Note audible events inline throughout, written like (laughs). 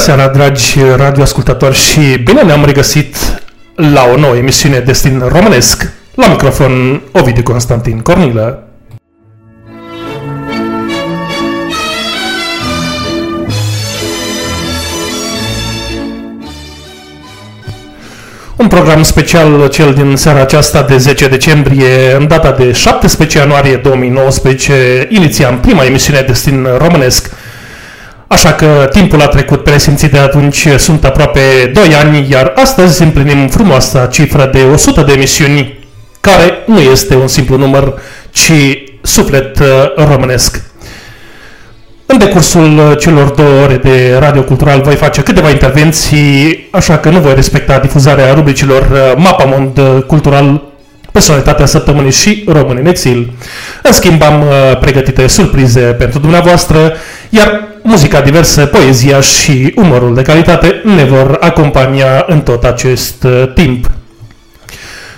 seara, dragi radioascultători și bine ne-am regăsit la o nouă emisiune Destin Românesc. La microfon, Ovidiu Constantin Cornilă. Un program special, cel din seara aceasta de 10 decembrie, în data de 17 ianuarie 2019, inițiam prima emisiune Destin Românesc, Așa că timpul a trecut presimțit de atunci, sunt aproape 2 ani, iar astăzi împlinim frumoasa cifră de 100 de emisiuni, care nu este un simplu număr, ci suflet uh, românesc. În decursul celor două ore de radio cultural voi face câteva intervenții, așa că nu voi respecta difuzarea rubricilor uh, Mapamond uh, Cultural, Personalitatea Săptămânii și Român în exil. În schimb, am pregătite surprize pentru dumneavoastră, iar muzica diversă, poezia și umorul de calitate ne vor acompania în tot acest uh, timp.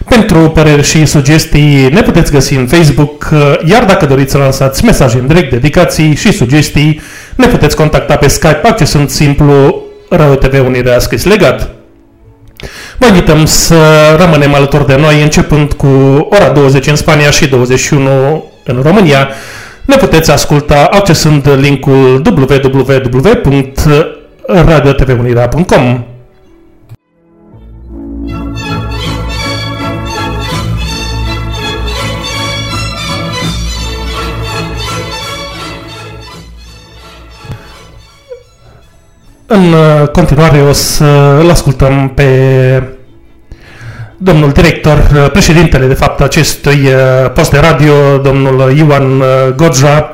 Pentru păreri și sugestii ne puteți găsi în Facebook, uh, iar dacă doriți să lansați mesaje în direct, dedicații și sugestii, ne puteți contacta pe Skype accesând simplu Radio TV Unirea scris legat. Vă invităm să rămânem alături de noi începând cu ora 20 în Spania și 21 în România, ne puteți asculta accesând linkul www.radiotvunirea.com În continuare o să-l ascultăm pe domnul director, uh, președintele de fapt acestui uh, post de radio, domnul Ioan uh, Godja,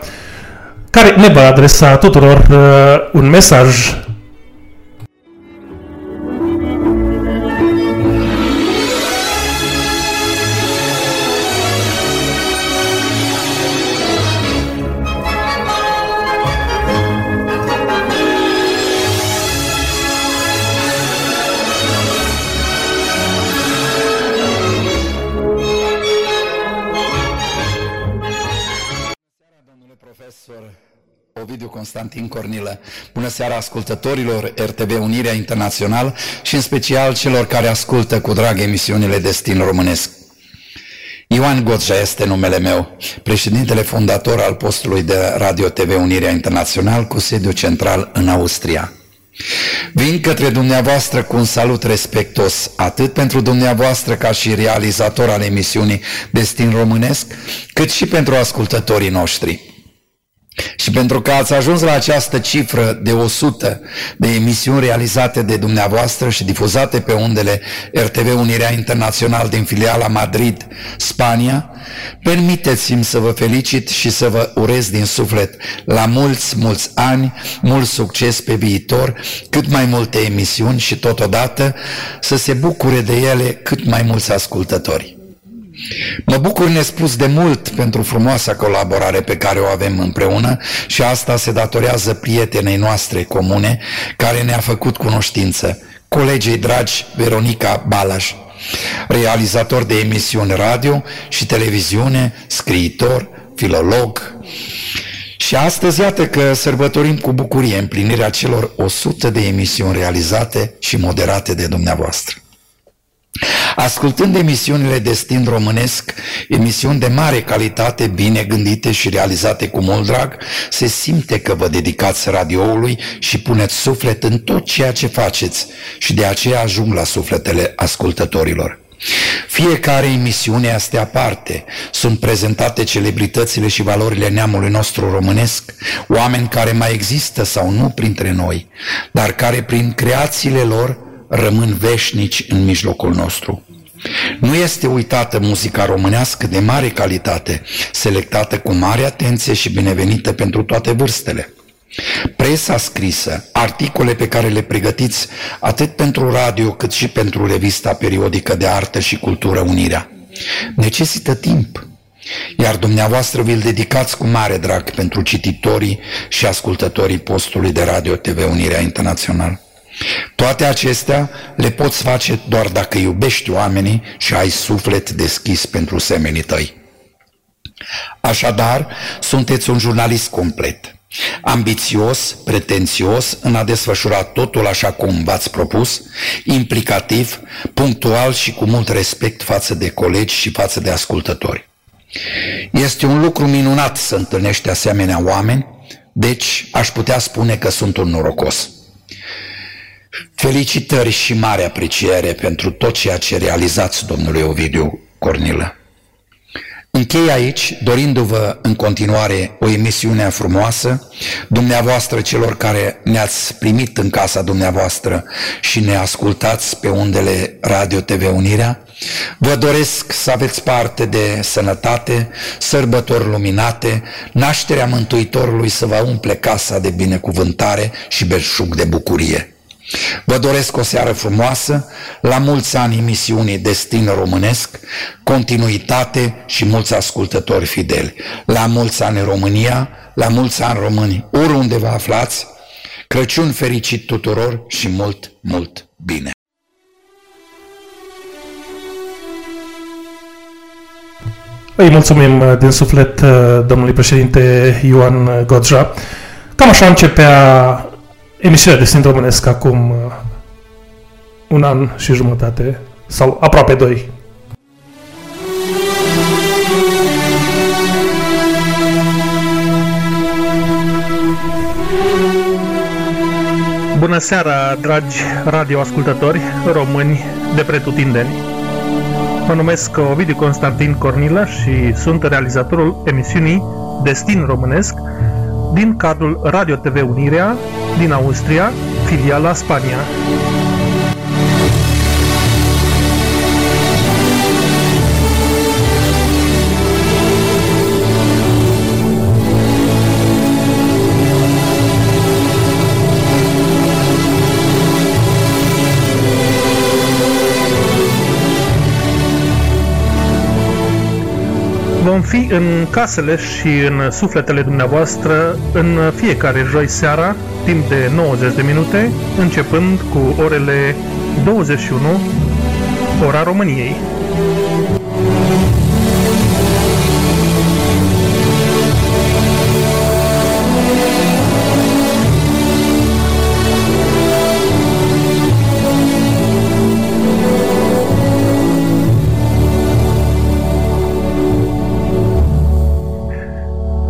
care ne va adresa tuturor un mesaj Cornilă. Bună seara ascultătorilor RTV Unirea Internațional și în special celor care ascultă cu drag emisiunile Destin Românesc. Ioan Gotja este numele meu, președintele fondator al postului de Radio TV Unirea Internațional cu sediu central în Austria. Vin către dumneavoastră cu un salut respectos, atât pentru dumneavoastră ca și realizator al emisiunii Destin Românesc, cât și pentru ascultătorii noștri. Și pentru că ați ajuns la această cifră de 100 de emisiuni realizate de dumneavoastră și difuzate pe undele RTV Unirea Internațional din filiala Madrid, Spania, permiteți-mi să vă felicit și să vă urez din suflet la mulți, mulți ani, mult succes pe viitor, cât mai multe emisiuni și totodată să se bucure de ele cât mai mulți ascultători. Mă bucur nespus de mult pentru frumoasa colaborare pe care o avem împreună și asta se datorează prietenei noastre comune care ne-a făcut cunoștință, colegii dragi Veronica Balas, realizator de emisiuni radio și televiziune, scriitor, filolog. Și astăzi iată că sărbătorim cu bucurie împlinirea celor 100 de emisiuni realizate și moderate de dumneavoastră. Ascultând emisiunile Destin Românesc, emisiuni de mare calitate, bine gândite și realizate cu mult drag, se simte că vă dedicați radioului și puneți suflet în tot ceea ce faceți și de aceea ajung la sufletele ascultătorilor. Fiecare emisiune este aparte. Sunt prezentate celebritățile și valorile neamului nostru românesc, oameni care mai există sau nu printre noi, dar care prin creațiile lor rămân veșnici în mijlocul nostru. Nu este uitată muzica românească de mare calitate, selectată cu mare atenție și binevenită pentru toate vârstele. Presa scrisă, articole pe care le pregătiți atât pentru radio cât și pentru revista periodică de artă și cultură Unirea. Necesită timp. Iar dumneavoastră vi-l dedicați cu mare drag pentru cititorii și ascultătorii postului de radio TV Unirea Internațională. Toate acestea le poți face doar dacă iubești oamenii și ai suflet deschis pentru semenii tăi. Așadar, sunteți un jurnalist complet, ambițios, pretențios în a desfășura totul așa cum v-ați propus, implicativ, punctual și cu mult respect față de colegi și față de ascultători. Este un lucru minunat să întâlnești asemenea oameni, deci aș putea spune că sunt un norocos. Felicitări și mare apreciere pentru tot ceea ce realizați, domnule Ovidiu Cornilă. Închei aici, dorindu-vă în continuare o emisiune frumoasă, dumneavoastră celor care ne-ați primit în casa dumneavoastră și ne ascultați pe undele Radio TV Unirea, vă doresc să aveți parte de sănătate, sărbători luminate, nașterea Mântuitorului să vă umple casa de binecuvântare și belșug de bucurie. Vă doresc o seară frumoasă, la mulți ani emisiunii Destin Românesc, continuitate și mulți ascultători fideli. La mulți ani România, la mulți ani români, oriunde vă aflați, Crăciun fericit tuturor și mult, mult bine! Îi mulțumim din suflet domnului președinte Ioan Godja. Cam așa începea emisiunea de Sfânt Românesc acum uh, un an și jumătate, sau aproape doi. Bună seara, dragi radioascultători români de pretutindeni. Mă numesc Ovidiu Constantin Cornilă și sunt realizatorul emisiunii Destin Românesc din cadrul Radio TV Unirea din Austria, filiala Spania. Fi în casele și în sufletele dumneavoastră în fiecare joi seara, timp de 90 de minute, începând cu orele 21, ora României.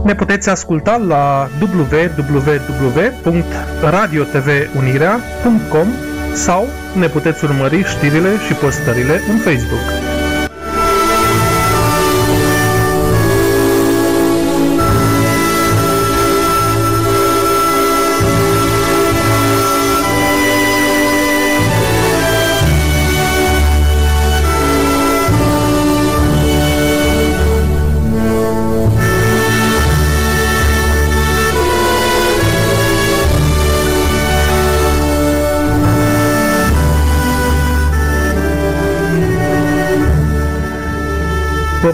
Ne puteți asculta la www.radiotvunirea.com sau ne puteți urmări știrile și postările în Facebook.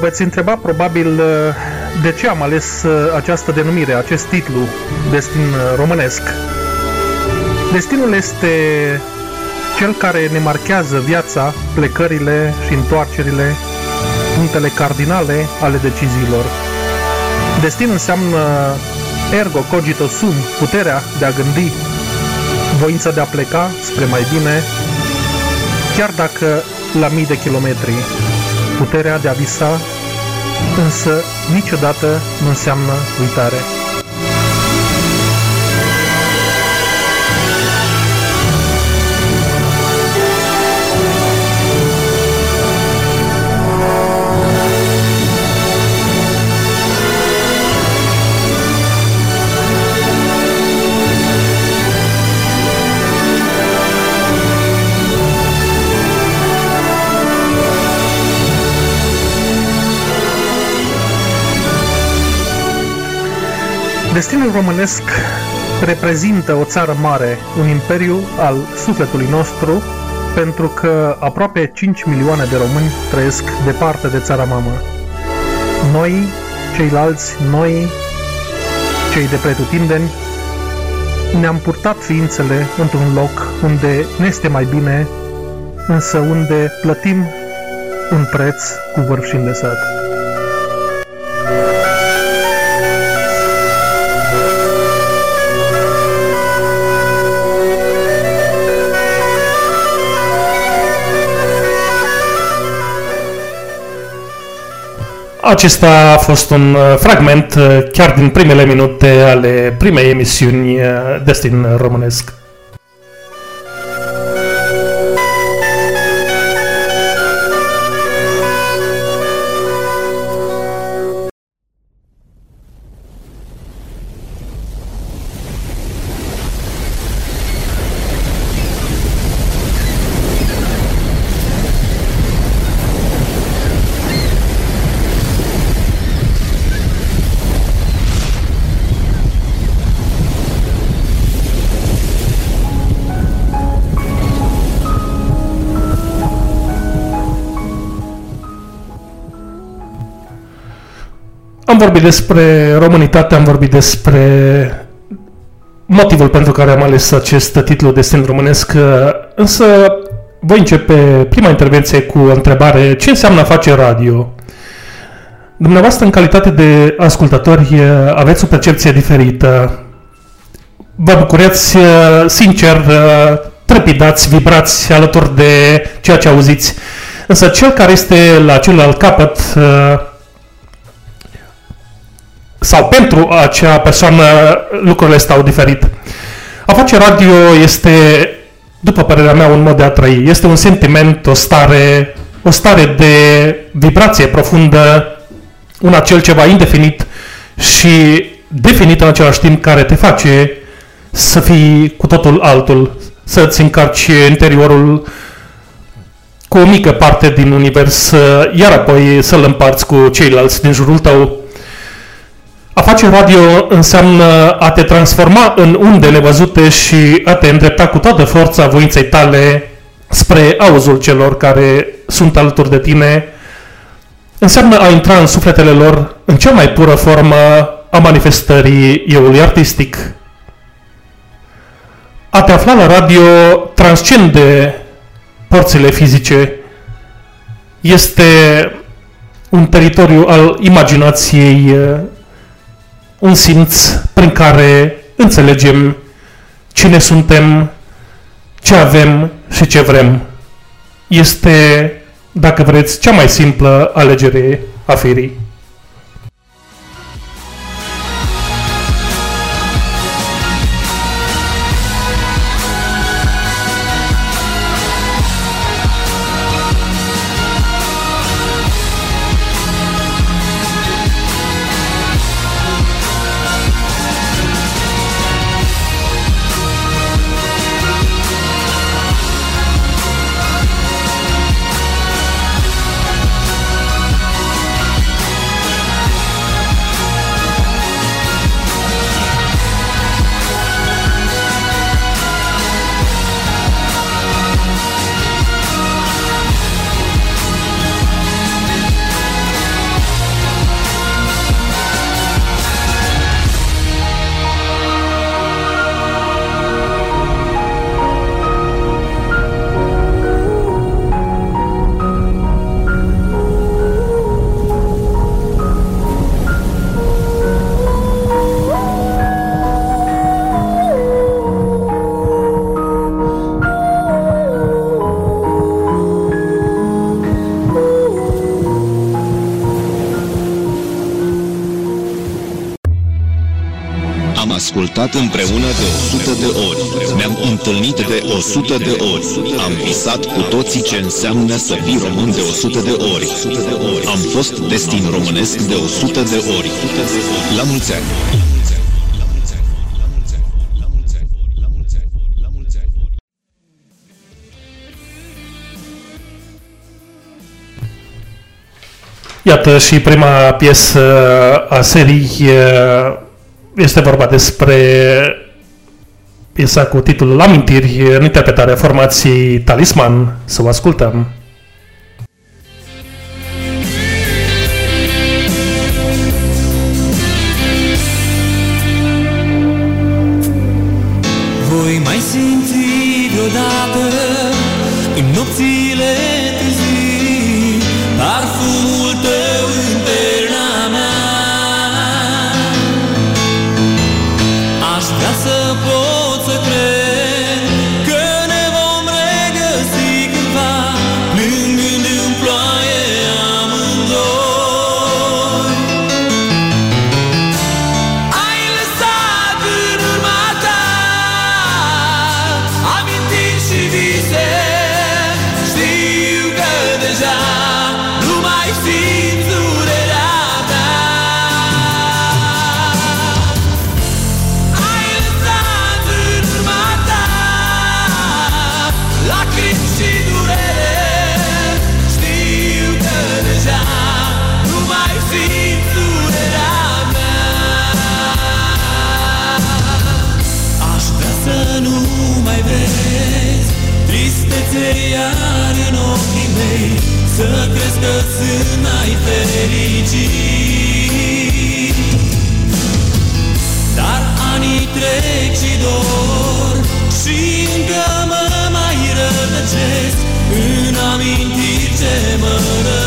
Veți întreba probabil uh, de ce am ales uh, această denumire, acest titlu, Destin uh, românesc. Destinul este cel care ne marchează viața, plecările și întoarcerile, punctele cardinale ale deciziilor. Destin înseamnă ergo cogito sum, puterea de a gândi, voința de a pleca spre mai bine, chiar dacă la mii de kilometri puterea de a visa, însă niciodată nu înseamnă uitare. Destinul românesc reprezintă o țară mare, un imperiu al sufletului nostru, pentru că aproape 5 milioane de români trăiesc departe de țara mamă. Noi, ceilalți, noi, cei de pretutindeni, ne-am purtat ființele într-un loc unde ne este mai bine, însă unde plătim un preț cu vârf și îndesat. Acesta a fost un uh, fragment uh, chiar din primele minute ale primei emisiuni uh, Destin Românesc. Am vorbit despre românitate, am vorbit despre motivul pentru care am ales acest titlu Destin Românesc, însă voi începe prima intervenție cu o întrebare. Ce înseamnă a face radio? Dumneavoastră, în calitate de ascultători, aveți o percepție diferită. Vă bucurați sincer, trepidați, vibrați alături de ceea ce auziți. Însă cel care este la celălalt capăt sau pentru acea persoană lucrurile stau diferit. A face radio este, după părerea mea, un mod de a trăi. Este un sentiment, o stare, o stare de vibrație profundă, un acel ceva indefinit și definit în același timp care te face să fii cu totul altul, să-ți încarci interiorul cu o mică parte din univers, iar apoi să-l împarți cu ceilalți din jurul tău. A face radio înseamnă a te transforma în unde nevăzute și a te îndrepta cu toată forța voinței tale spre auzul celor care sunt alături de tine. Înseamnă a intra în sufletele lor în cea mai pură formă a manifestării euului artistic. A te afla la radio transcende porțile fizice. Este un teritoriu al imaginației un simț prin care înțelegem cine suntem, ce avem și ce vrem. Este, dacă vreți, cea mai simplă alegere a firii. Ascultat împreună de 100 de ori. Ne-am întâlnit de 100 de ori. Am visat cu toții ce înseamnă să fii român de 100 de ori. Am fost destin românesc de 100 de ori. La mulți ani! Iată și prima piesă a serii este vorba despre piesa cu titlul Amintiri în interpretarea formației Talisman. Să o ascultăm! Voi mai simți vreodată Dar anii trec și dor Și încă mă În amintiri ce mă rătăcesc.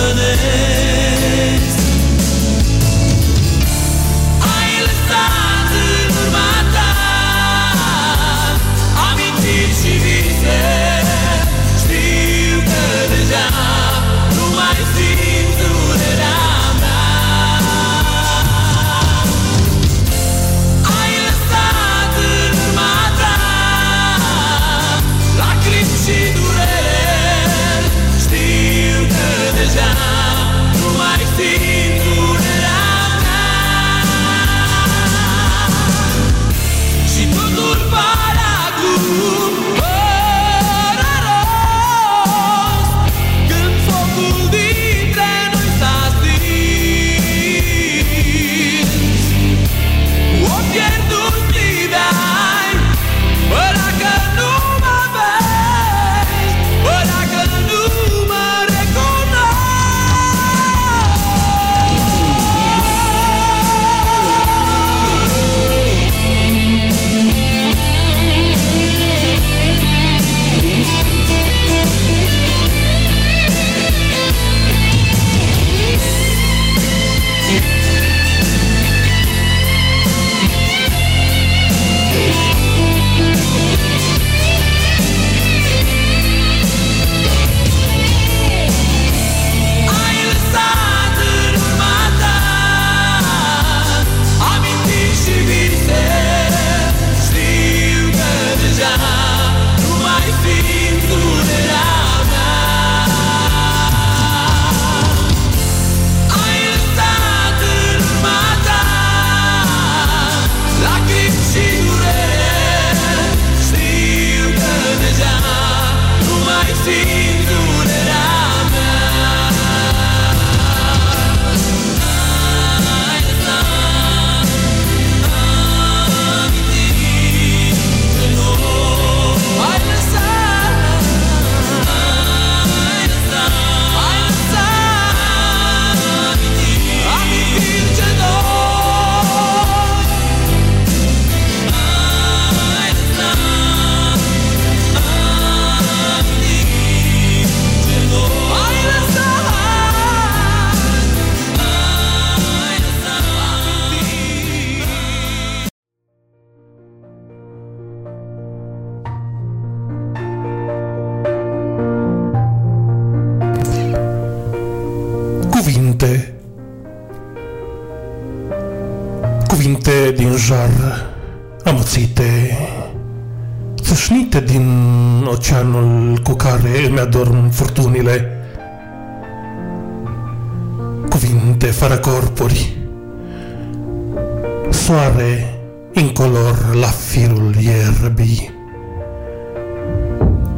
floare incolor la firul ierbii.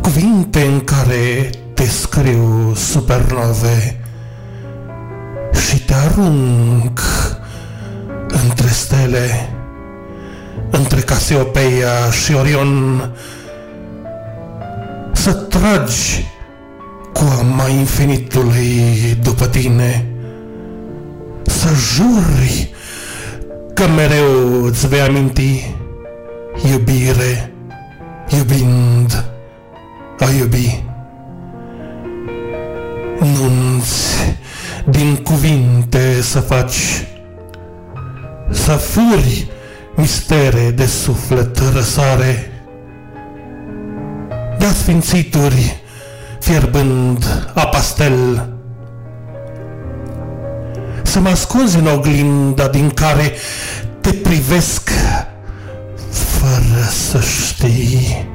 Cuvinte în care te scriu supernove și te arunc între stele, între Casiopeia și Orion, să tragi cu ama infinitului după tine, să juri că mereu îți vei aminti iubire, iubind a iubi. Nu-ți din cuvinte să faci, să furi mistere de suflet răsare, de sfințituri fierbând a pastel, să mă ascunzi în oglinda din care te privesc fără să știi.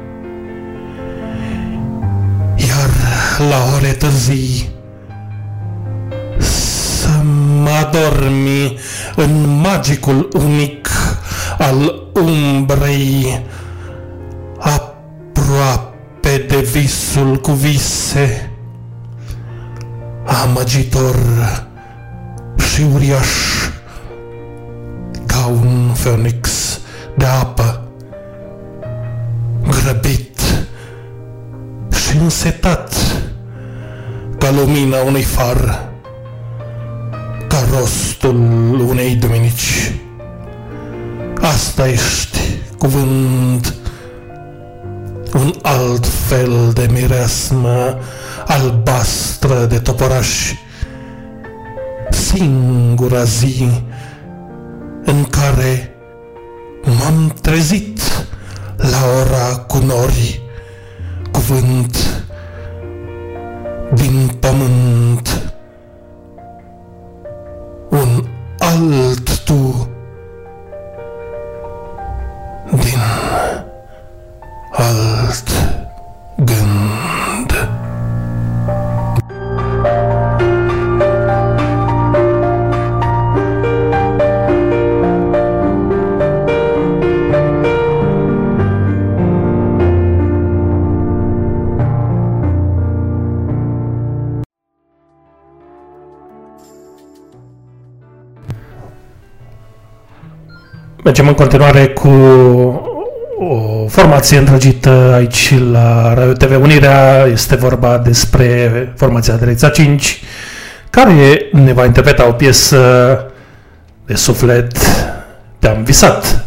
Iar la ore târzii să mă adormi în magicul unic al umbrei aproape de visul cu vise amăgitor și uriaș. Ca un fenix de apă grăbit și însetat ca lumina unui far ca rostul unei duminici. Asta ești cuvânt un alt fel de mireasmă albastră de toporași singura zi în care m-am trezit la ora cu nori, cuvânt din pământ, un alt tu Mergem în continuare cu o formație îndrăgită aici la Radio TV Unirea. Este vorba despre formația Direcția 5, care ne va interpreta o piesă de suflet Te-am visat.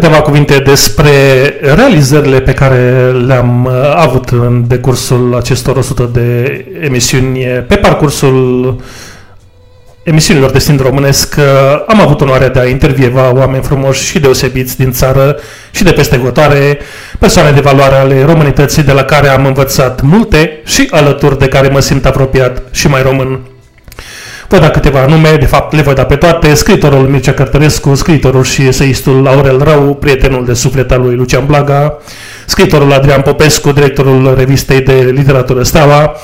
Câteva cuvinte despre realizările pe care le-am uh, avut în decursul acestor 100 de emisiuni pe parcursul emisiunilor de stil românesc. Uh, am avut onoarea de a intervieva oameni frumoși și deosebiți din țară și de peste hotare, persoane de valoare ale românității de la care am învățat multe și alături de care mă simt apropiat și mai român. Voi da câteva nume, de fapt le voi da pe toate, scriitorul Mircea Cărtărescu, scriitorul și eseistul Aurel Rău, prietenul de suflet al lui Lucian Blaga, scriitorul Adrian Popescu, directorul revistei de literatură Steaua,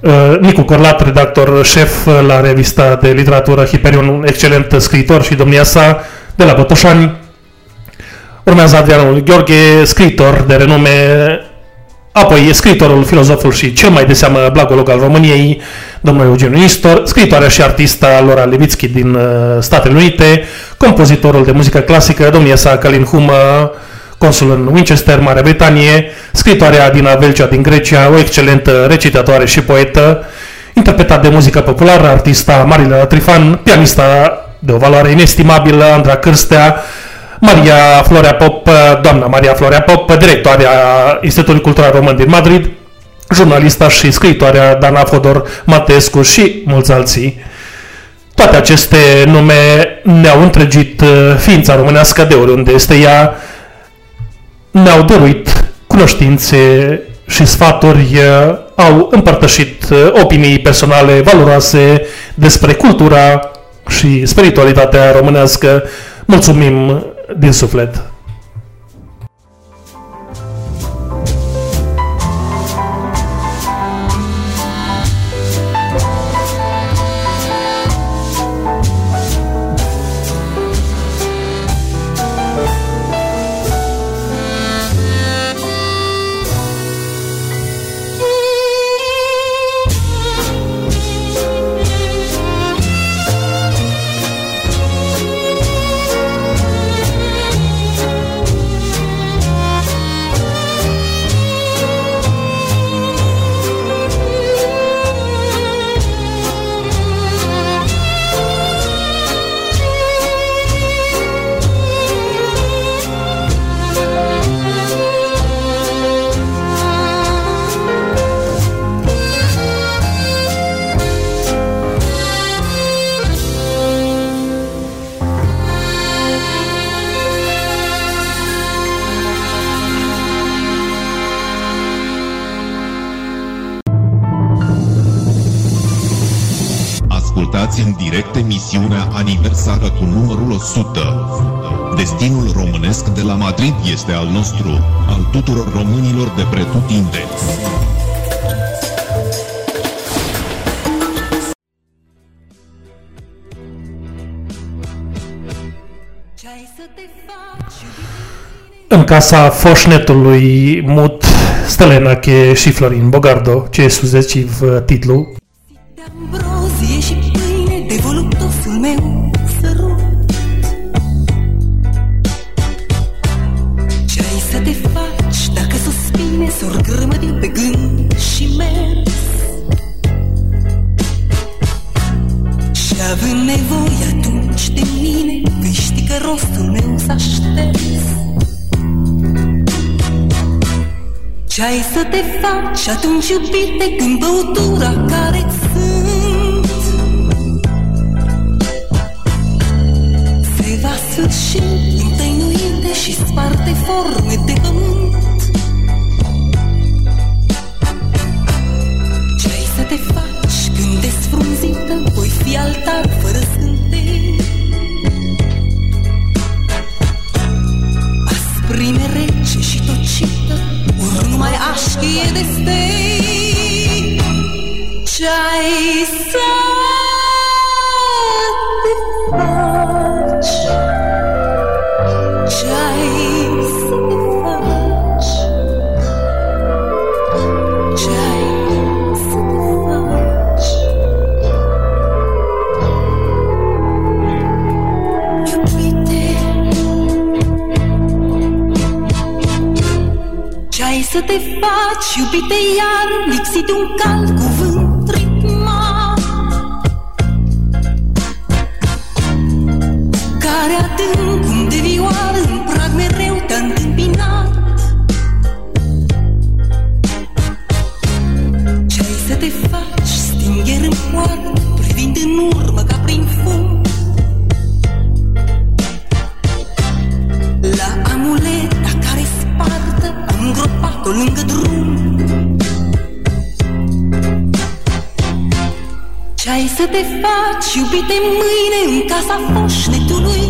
uh, Nicu Corlat, redactor șef la revista de literatură Hiperion, un excelent scriitor și domnia sa de la Botoșani. Urmează Adrianul Gheorghe, scriitor de renume, apoi scriitorul, filozoful și cel mai de seamă blagolog al României, domnul Eugeniu Istor, scriitoarea și artista Laura Levitski din uh, Statele Unite, compozitorul de muzică clasică, domnia sa Calin Humă, consul în Winchester, Marea Britanie, scriitoarea Dina Velcea din Grecia, o excelentă recitatoare și poetă, interpretat de muzică populară, artista Marila Trifan, pianista de o valoare inestimabilă, Andra Cârstea, Maria Florea Pop, doamna Maria Florea Pop, directoarea Institutului Cultural Român din Madrid, jurnalista și scriitoarea Dana Fodor Matescu și mulți alții. Toate aceste nume ne-au întregit uh, ființa românească de oriunde este ea, ne-au dăruit cunoștințe și sfaturi, uh, au împărtășit uh, opinii personale valoroase despre cultura și spiritualitatea românească. Mulțumim din suflet! Destinul românesc de la Madrid este al nostru, al tuturor românilor de pretutindeni. În casa foșnetului mut Stelenache și Florin Bogardo, ce e suzețiv titlu, suspine s-or grămădi pe gând și mers. Și având nevoie atunci de mine Vei ști că rostul meu s-a șters. Ce ai să te faci atunci, iubite, când băutura care vaat, jupid ei armiksid un kalgu iubite mâine în casa foșnetului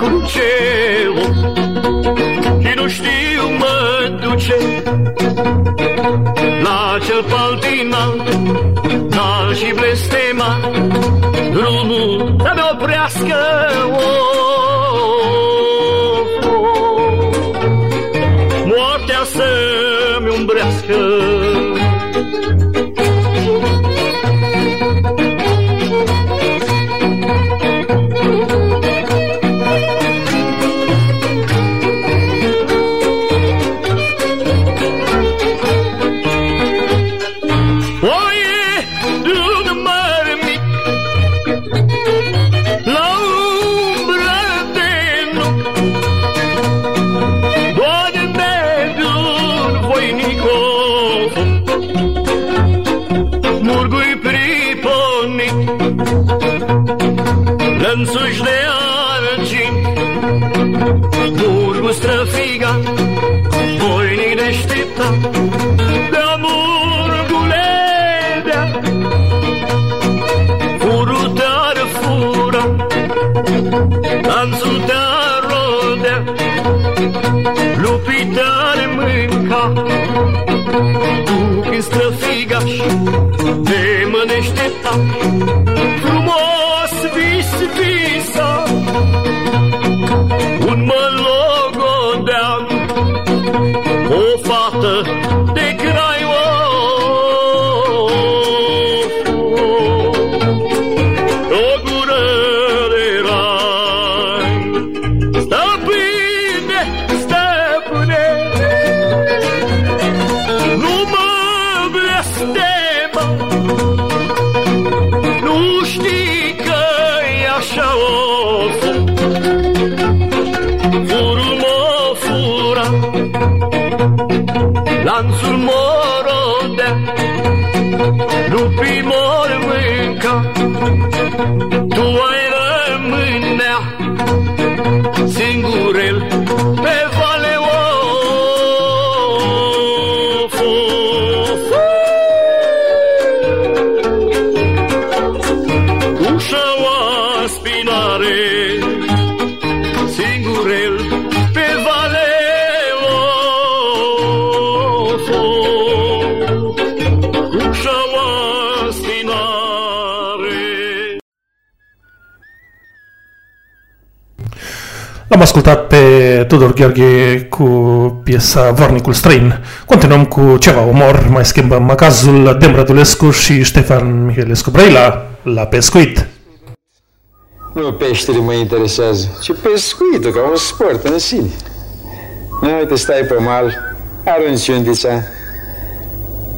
acum ceul Și nu știu mă duce. La cel pal din alt, și blestemat ascultat pe Tudor Gheorghe cu piesa Vornicul Străin. Continuăm cu ceva umor, mai schimbăm macazul Dem Rădulescu și Ștefan Mihelescu Brăila la pescuit. Nu peștele mă interesează, ci pescuitul ca un sport în sine. Nu, uite, stai pe mal, arunci undița,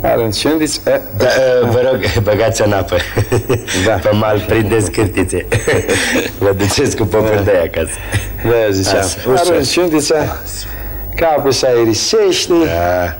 arunci undița. Eh. Da, eh, vă rog, (laughs) băgați în apă. Da. Pe mal prindeți cârtițe. (laughs) Vă duceți cu popul de acasă. Da, ziceam. Așa, ușor. Arunci undița, capul se aerisește. Da.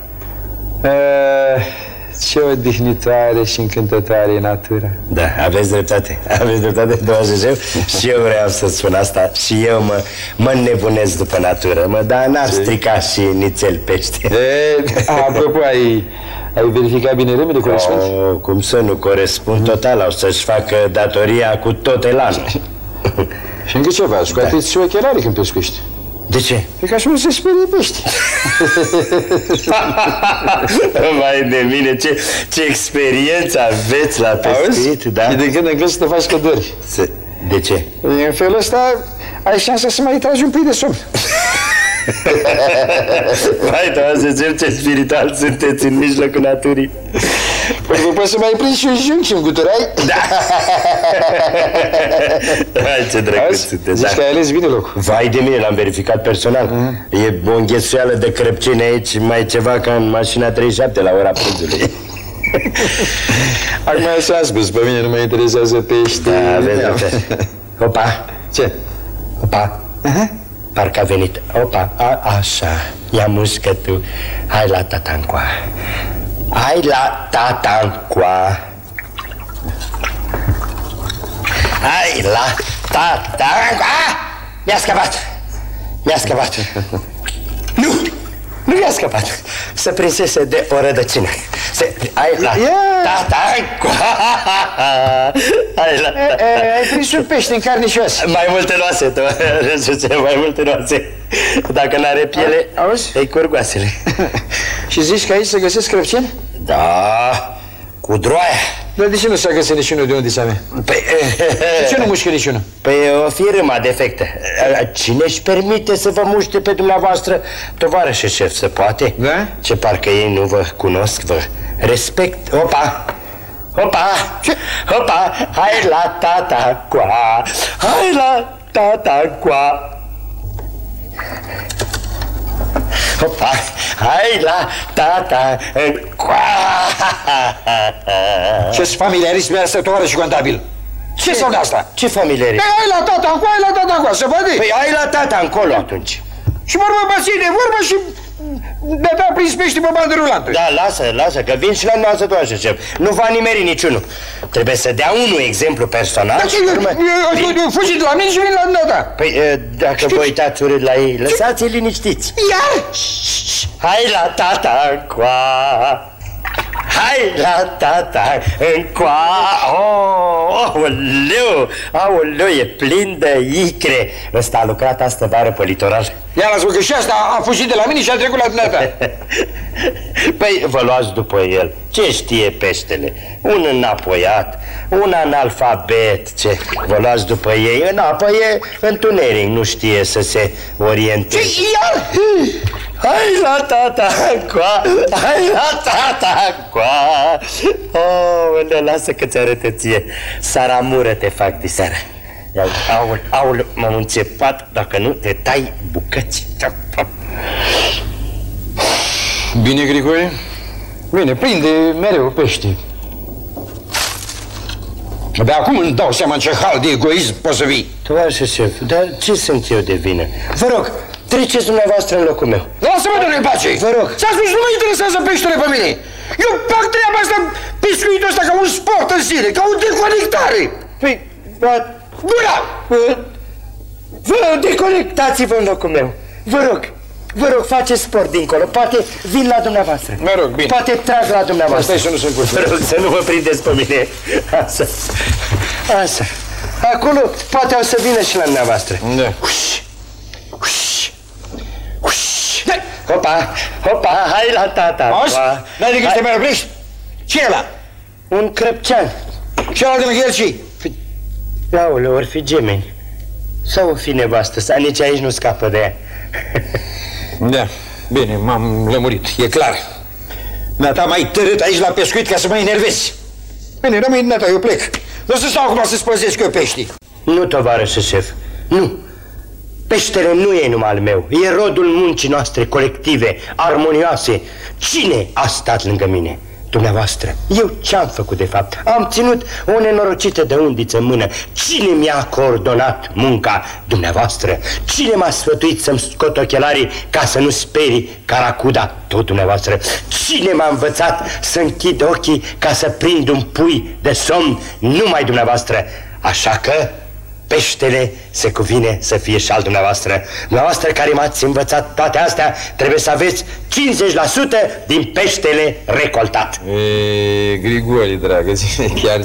Uh, ce odihnitoare și încântătoare e natura. Da, aveți dreptate. Aveți dreptate, doamna Jejef. Și eu vreau să spun asta. Și eu mă, mă nebunesc după natură. Mă, dar n-ar strica și nițel pește. E, apropo, ai, ai verificat bine remede corespund? Oh, cum să nu corespund total, au să-și facă datoria cu tot elanul. Și încă ceva, scoateți și ochelari când pescuiești. De ce? E ca și nu se sperie pești. Vai de mine, ce, ce experiență aveți la pescuit, da? Și de când în când să te faci căduri. Se- De ce? În felul ăsta ai șansa să mai tragi un pic de somn. Vai, doamne, ce, ce spiritual sunteți în mijlocul naturii. Păi vă poți să mai prinzi și un jung și un guturai? Da. Hai, (laughs) ce drăguț Auzi? sunteți, Zici da. că ai ales bine locul. Vai de mine, l-am verificat personal. E o înghesuială de crăpcine aici, mai ceva ca în mașina 37 la ora prânzului. (laughs) Acum s-a spus, pe mine nu mă interesează pești. Da, aveți dreptate. Opa, Ce? opa. Parcă a venit. Opa, a, așa. Ia mușcă tu. Hai la tatancoa. Hai la tatancoa. Hai la tatancoa. Mi-a scăpat. Mi-a scăpat. Nu! Nu mi-a scăpat. Se prinsese de o rădăcină. Se... Hai la Ia! tatancoa. (laughs) Hai la E, e, ai prins un pește în carne și os. mai multe noase, tu, Răsuțe, (laughs) mai multe noase. Dacă n-are piele, A- auzi? îi curg oasele. (laughs) Și zici că aici se găsesc crăpceni? Da, cu droaia. Dar de ce nu s-a găsit niciunul de unde s-a mea? Păi, De ce nu mușcă niciunul? păi o fi râma defectă. Cine își permite să vă muște pe dumneavoastră, tovarășe șef, se poate? Da? Ce parcă ei nu vă cunosc, vă respect. Opa! Opa! Opa! Hai la tata coa! Hai la tata coa! Opa! Hai la tata coa! Ce-s familiarism e asta, tovarăș contabil? Ce sau de asta? Ce familie Păi ai la tata încoa, ai la tata încoa, să văd Păi ai la tata încolo atunci. Și vorba băține, vorba și de-a prins pește pe bandă rulantă. Da, lasă, lasă, că vin și la noastră doamnă șef. Nu va nimeri niciunul. Trebuie să dea unul exemplu personal Dar ce, și urmă... eu- eu- eu- fugi de la mine și vin la dumneata. Păi, e, dacă vă uitați urât la ei, lăsați-i liniștiți. Iar? Hai la tata coa! Hai la tata încoa! Oh, aoleu, aoleu, e plin de icre. Ăsta a lucrat astă vară pe litoral. Ia lasă că și asta a fugit de la mine și a trecut la dumneata. (laughs) Păi vă luați după el. Ce știe peștele? Un înapoiat, un analfabet, ce? Vă luați după ei. În apă e întuneric, nu știe să se orienteze. Iar? Hai la tata coa, hai la tata coa. Oh, le lasă că ți arătă ție. Saramură te fac diseară. Ia, aul, aul, m-am înțepat, dacă nu te tai bucăți. Bine, Grigore? Bine, prinde mereu pește. Abia acum îmi dau seama în ce hal de egoism poți să vii. Tovarășe șef, dar ce sunt eu de vină? Vă rog, treceți dumneavoastră în locul meu. Lasă-mă, domnule pace! Vă rog. S-a spus, nu mă interesează peștele pe mine! Eu fac treaba asta, pescuitul ăsta ca un sport în sine, ca o deconectare! Păi, dar... Gura! Vă, vă deconectați-vă în locul meu. Vă rog, vă rog, faceți sport dincolo. Poate vin la dumneavoastră. Mă rog, bine. Poate trag la dumneavoastră. Stai să nu se încurce. Vă rog să nu mă prindeți pe mine. Așa. Așa. Acolo poate o să vină și la dumneavoastră. Da. Uș, uș, uș. Hopa, hopa, hai la tata. Auzi? Ba. N-ai de gând să te mai oprești? ce e ăla? Un crăpcean. Și ăla de lângă el și? Aoleu, ori fi gemeni. Sau o fi nevastă sa, nici aici nu scapă de ea. (laughs) Da, bine, m-am lămurit, e clar. Dumneata mai târât aici la pescuit ca să mă enervezi. Bine, rămâi dumneata, eu plec. Nu o să stau acum să spăzesc eu peștii. Nu, tovarășe șef, nu. Peștele nu e numai al meu, e rodul muncii noastre colective, armonioase. Cine a stat lângă mine? Dumneavoastră, eu ce-am făcut de fapt? Am ținut o nenorocită de undiță în mână Cine mi-a coordonat munca? Dumneavoastră Cine m-a sfătuit să-mi scot ochelarii ca să nu sperii caracuda? Tot dumneavoastră Cine m-a învățat să închid ochii ca să prind un pui de somn? Numai dumneavoastră Așa că peștele se cuvine să fie și al dumneavoastră. Dumneavoastră care m-ați învățat toate astea, trebuie să aveți 50% din peștele recoltat. E, Grigori, dragă, (laughs) chiar 50%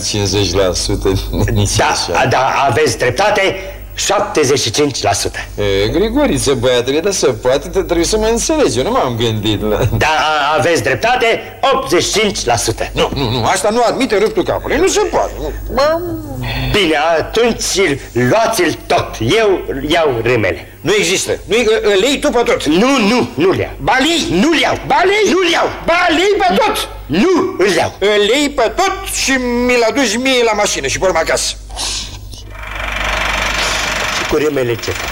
nici Da, așa. da, aveți dreptate, 75%. E, Grigoriță, băiatule, dar să poate, te trebuie să mă înțelegi, eu nu m-am gândit la... Da, aveți dreptate, 85%. Nu, nu, nu, asta nu admite râptul capului, nu se poate. nu. Bă, Bine, atunci luați-l tot, eu iau râmele. Nu există, nu îl iei tu pe tot. Nu, nu, nu-l iau. Balei! Nu-l iau. Balei! Nu-l iau. Balei pe tot! Nu, îl iau. Îl iei pe tot și mi-l aduci mie la mașină și porm acasă. Și cu râmele ce faci?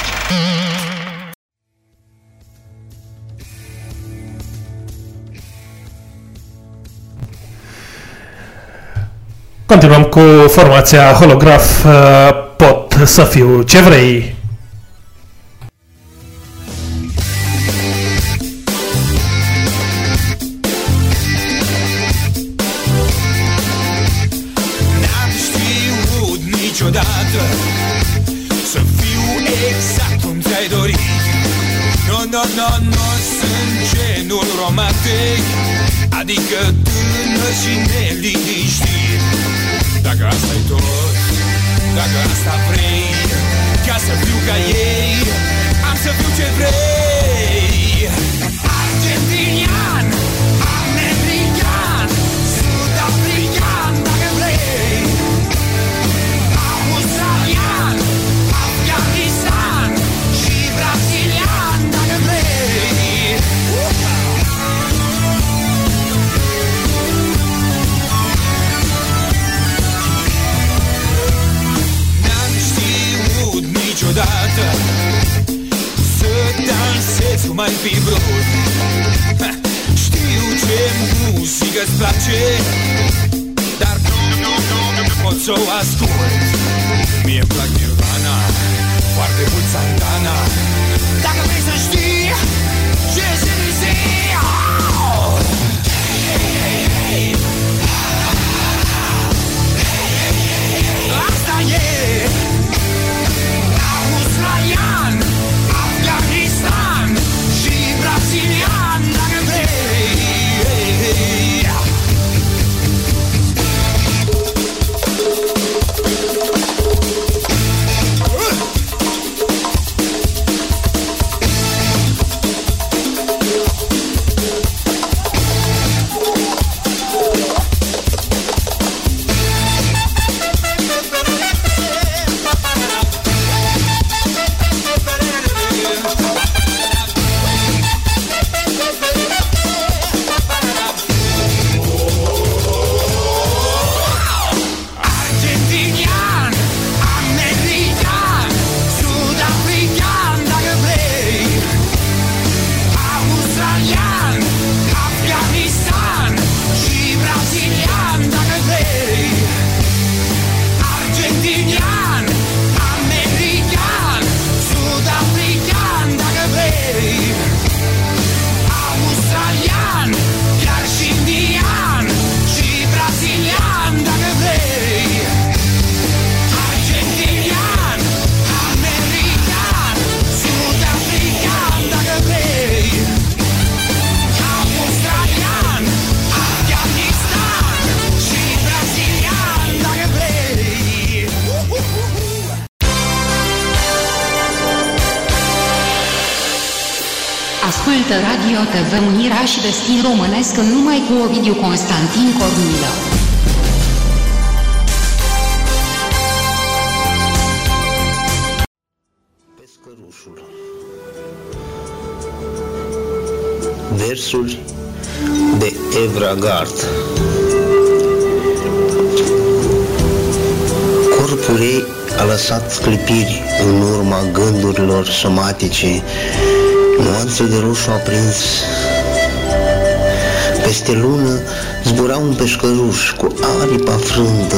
Continuăm cu formația holograf uh, Pot să fiu ce vrei. Romantic Adică tânăr și neliniștit. Dacă asta e tot, dacă asta vrei Ca să fiu ca ei, am să fiu ce vrei niciodată Să dansez cum ai fi vrut. Ha, Știu ce muzică-ți place Dar nu, nu, nu, nu pot să o ascult. Mie îmi plac Nirvana Foarte mult Santana Unirea și Destin Românesc în numai cu Ovidiu Constantin Cornilă. Pescărușul Versuri de Evra Gard Corpul ei a lăsat lăsat clipiri în urma gândurilor somatice, nuanțe de roșu aprins. Peste lună zbura un peșcăruș cu aripa frântă.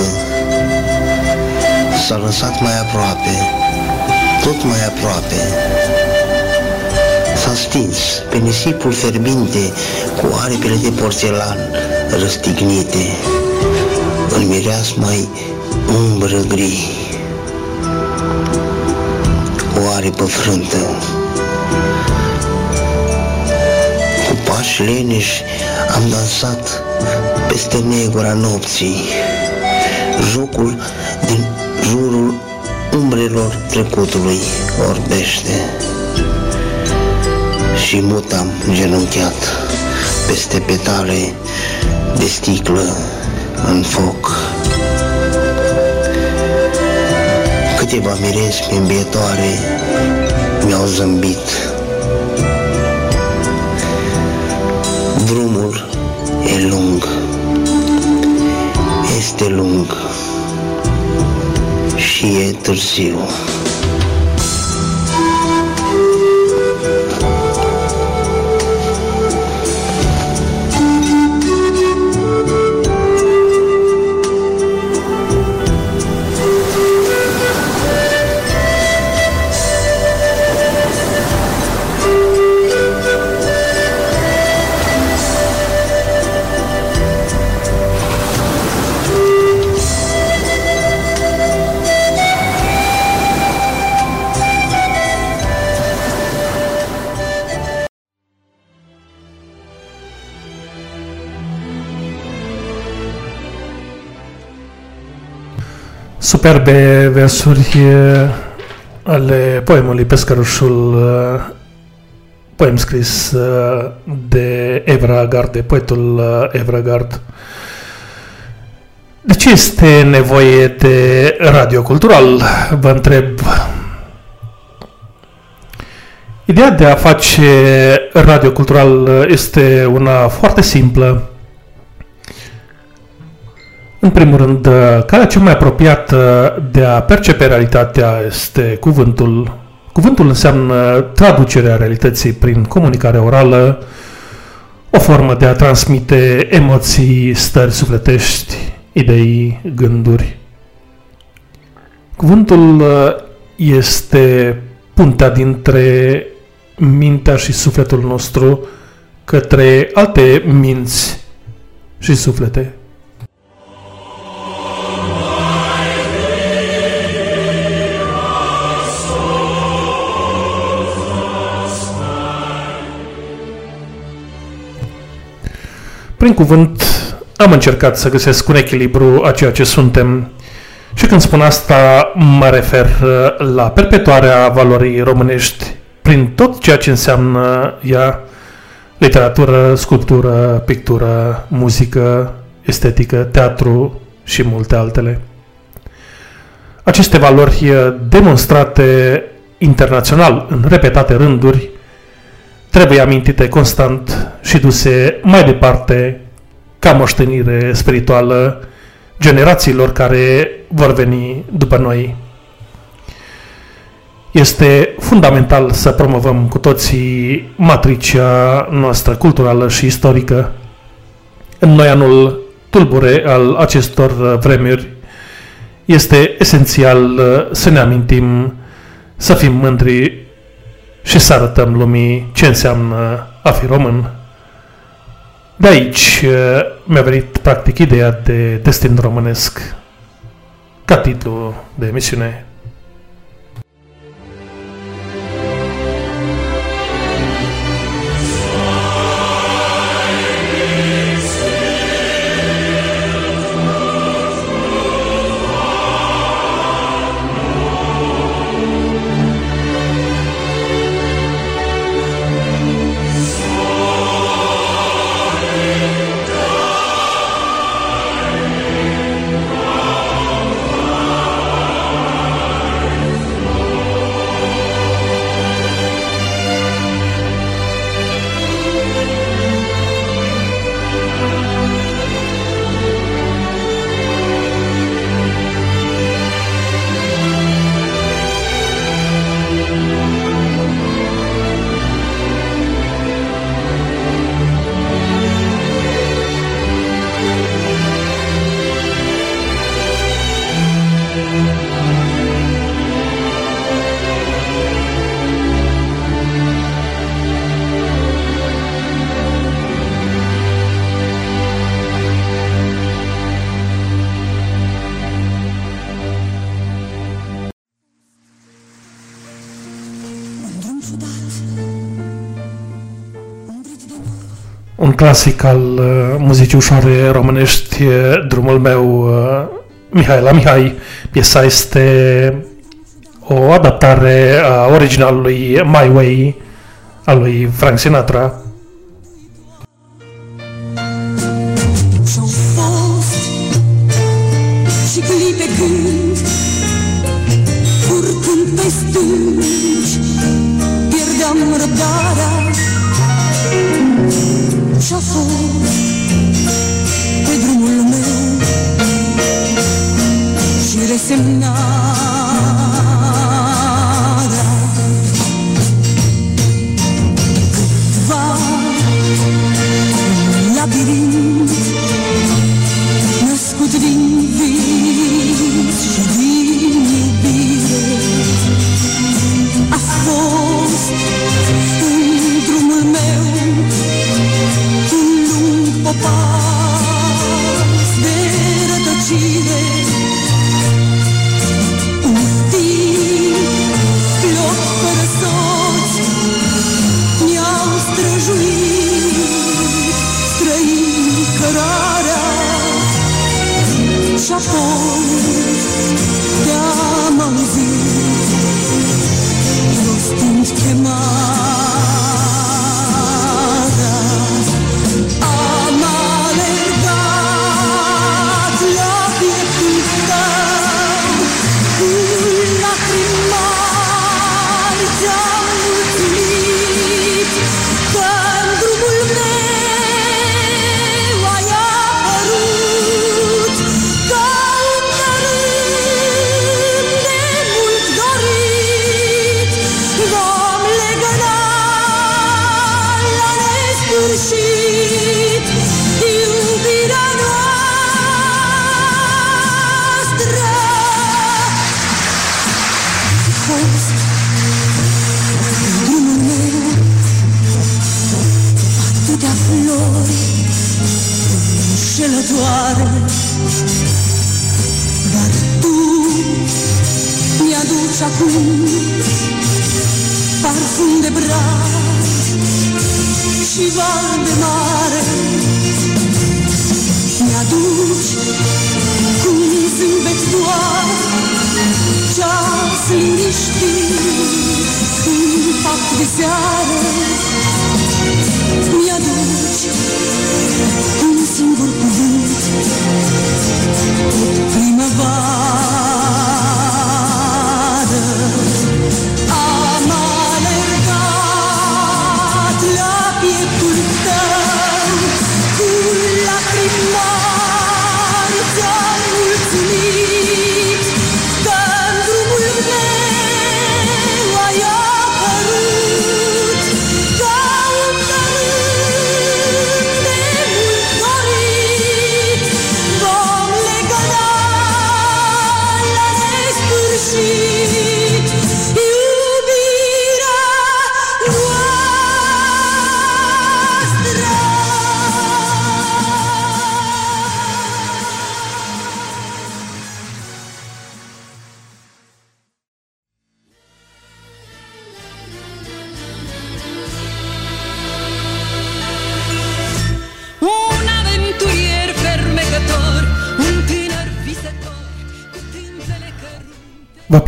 S-a lăsat mai aproape, tot mai aproape. S-a stins pe nisipul ferbinte cu aripile de porțelan răstignite, în mireasma-i umbră gri, o aripă frântă. Cu pași leneși am dansat peste negura nopții, jocul din jurul umbrelor trecutului orbește și mut am genunchiat peste petale de sticlă în foc. Câteva miresme îmbietoare mi-au zâmbit. Drumul e lung, este lung și e târziu. Superbe versuri eh, ale poemului Pescărușul, eh, poem scris eh, de Evra Gard, de poetul Evra Gard. De ce este nevoie de radio cultural? Vă întreb. Ideea de a face radio cultural este una foarte simplă. În primul rând, calea cea mai apropiată de a percepe realitatea este cuvântul. Cuvântul înseamnă traducerea realității prin comunicare orală, o formă de a transmite emoții, stări sufletești, idei, gânduri. Cuvântul este puntea dintre mintea și sufletul nostru către alte minți și suflete. Prin cuvânt am încercat să găsesc un echilibru a ceea ce suntem și când spun asta mă refer uh, la perpetuarea valorii românești prin tot ceea ce înseamnă ea literatură, sculptură, pictură, muzică, estetică, teatru și multe altele. Aceste valori uh, demonstrate internațional în repetate rânduri trebuie amintite constant și duse mai departe ca moștenire spirituală generațiilor care vor veni după noi. Este fundamental să promovăm cu toții matricea noastră culturală și istorică. În noi anul tulbure al acestor vremuri, este esențial să ne amintim, să fim mândri și să arătăm lumii ce înseamnă a fi român. De aici uh, mi-a venit practic ideea de destin românesc ca titlu de emisiune clasic al uh, muzicii ușoare românești, uh, drumul meu, uh, Mihai la Mihai. Piesa este o adaptare a originalului My Way al lui Frank Sinatra. Și-au fost și clipe când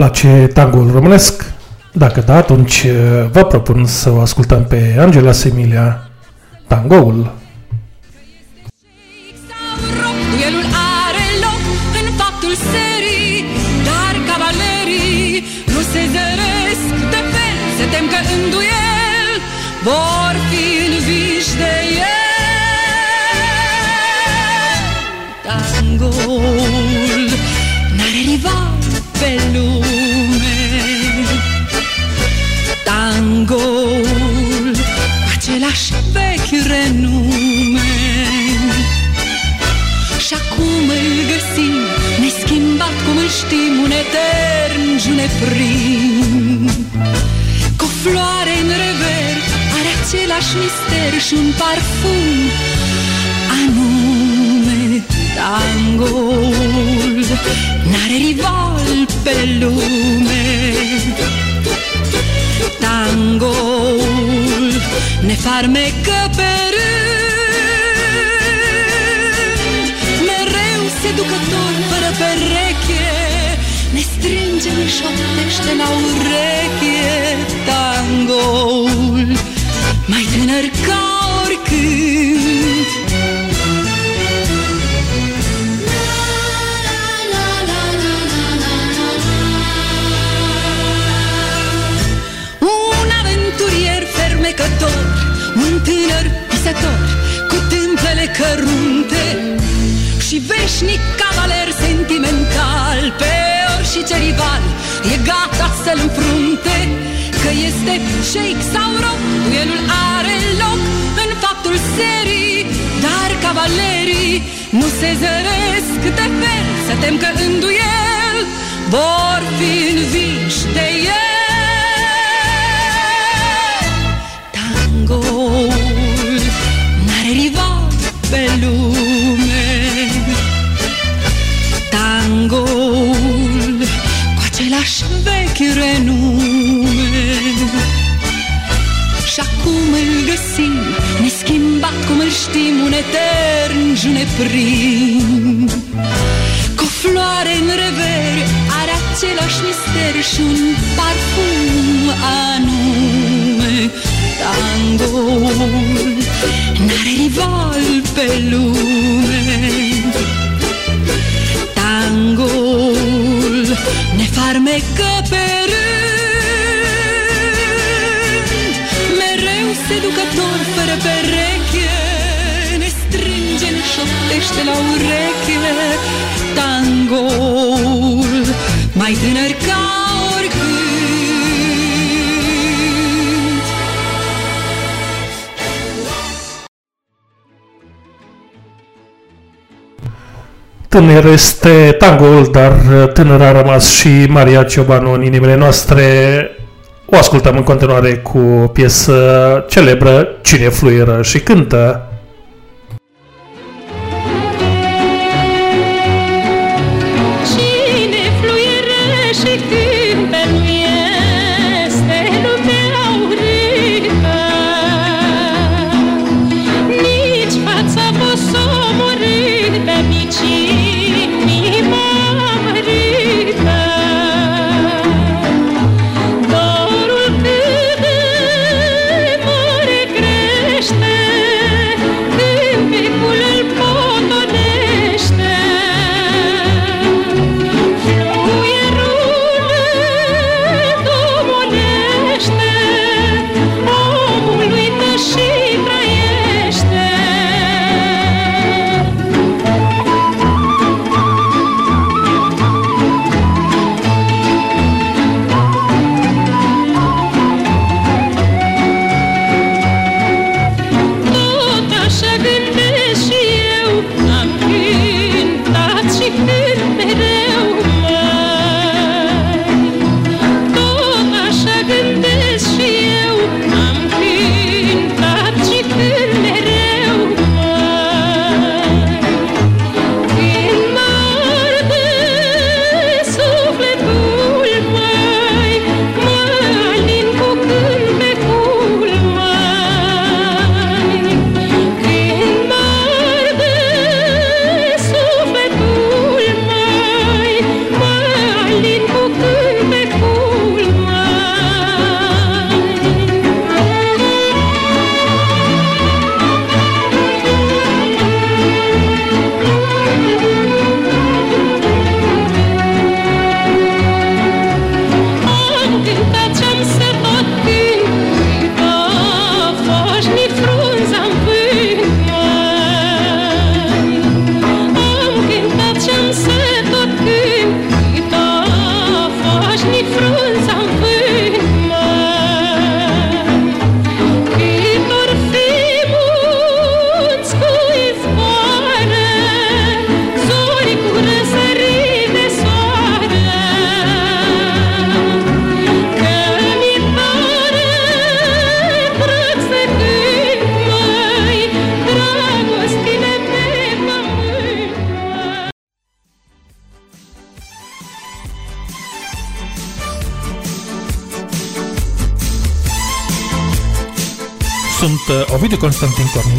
place tangoul românesc? Dacă da, atunci uh, vă propun să o ascultăm pe Angela Semilia, tangoul. Duelul are loc în faptul serii, dar cavalerii nu se zăresc de fel, se tem că în duel vor fi înviși de el. Tangoul n-are rival pe lume, tangoul cu același vechi renume. Și acum îl găsim Neschimbat cum îl știm Un etern juneprim Cu o floare în rever Are același mister Și un parfum Anume tangoul N-are rival mult pe lume. Tangoul ne farmecă pe rând. Mereu seducător fără pereche Ne strânge, ne șoptește la ureche. Tango, mai tânăr ca tânăr pisător Cu tâmplele cărunte Și veșnic cavaler sentimental. Pe orice rival E gata să-l înfrunte Că este shake sau rock Duelul are loc În faptul serii. Dar cavalerii Nu se zăresc de fel Să tem că în duel Vor fi învinși de el renume. Și acum îl găsim Neschimbat cum îl știm Un etern juneprim Cu o floare în reveri Are același mister Și un parfum anume. Tangoul N-are rival pe lume. Tangoul ne farmecă pe rând Mereu seducător fără pereche Ne strânge, ne șoptește la ureche Tangoul mai tânăr ca Tânăr este tangoul, dar tânăr a rămas și Maria Ciobanu în inimile noastre. O ascultăm în continuare cu o piesă celebră, Cine fluieră și cântă.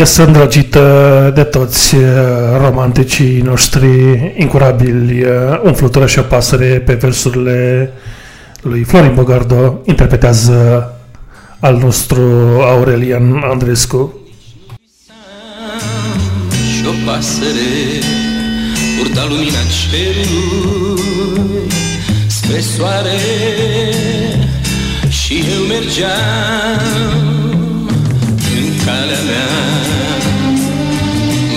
Piesă îndrăgită de toți uh, romanticii noștri incurabili, uh, un flutură și o pasăre pe versurile lui Florin Bogardo, interpretează al nostru Aurelian Andrescu. Și o pasăre purta lumina cerului spre soare și eu mergeam în calea mea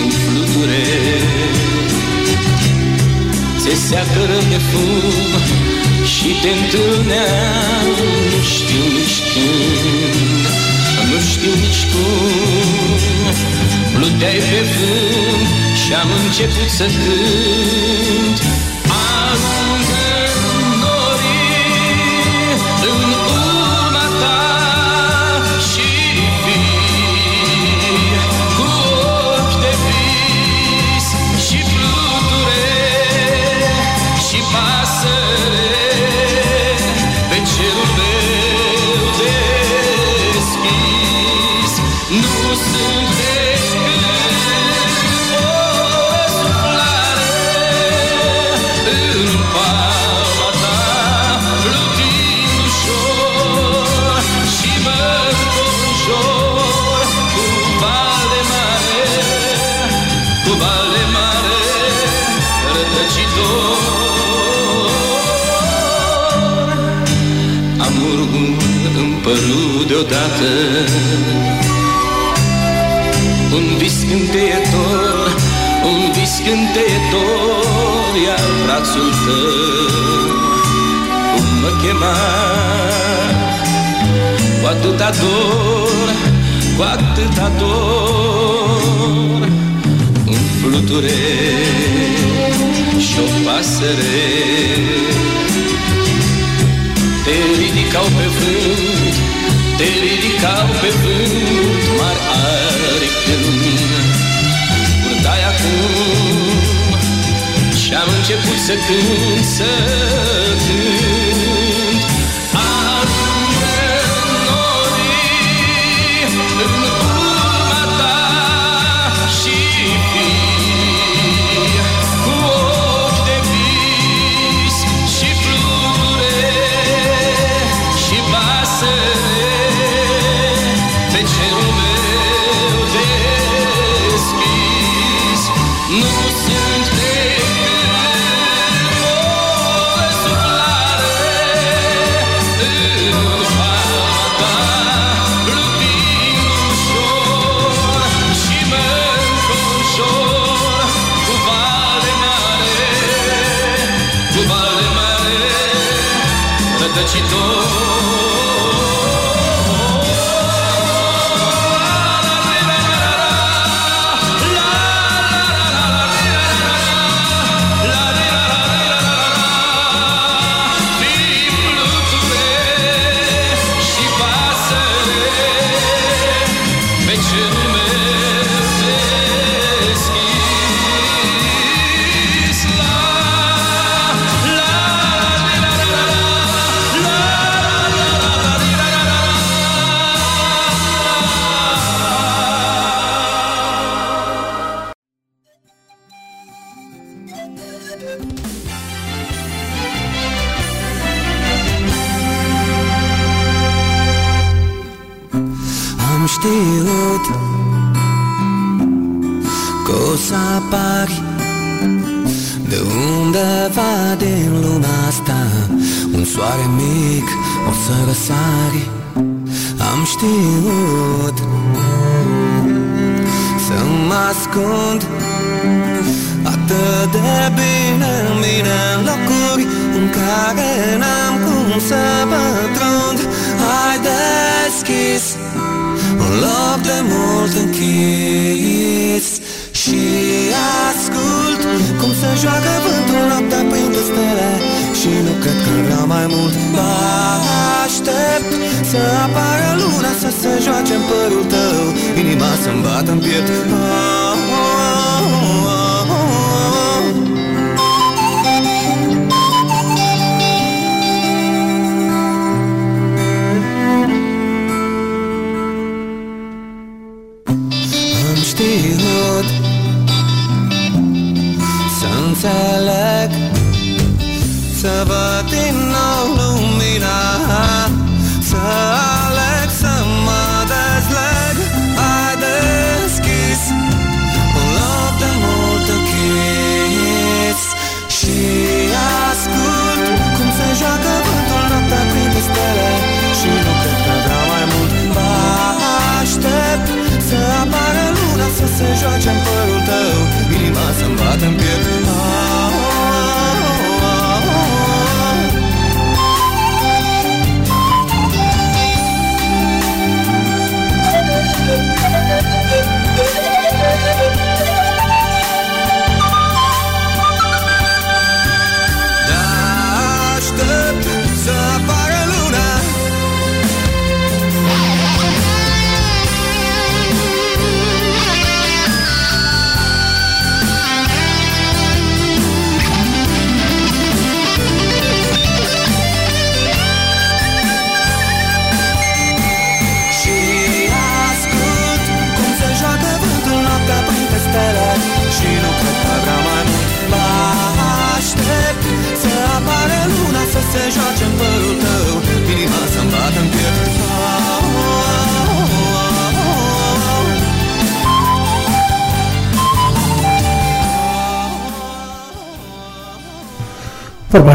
în fluture. Se seacără de fum și te întâlneam nu știu nici când. Nu știu nici cum. Pluteai pe vânt și am început să cânt atâta dor, cu atâta dor Un fluture și o pasăre. Te ridicau pe vânt, te ridicau pe vânt Mari aripi de lumină purtai acum Și-am început să cânt, să cânt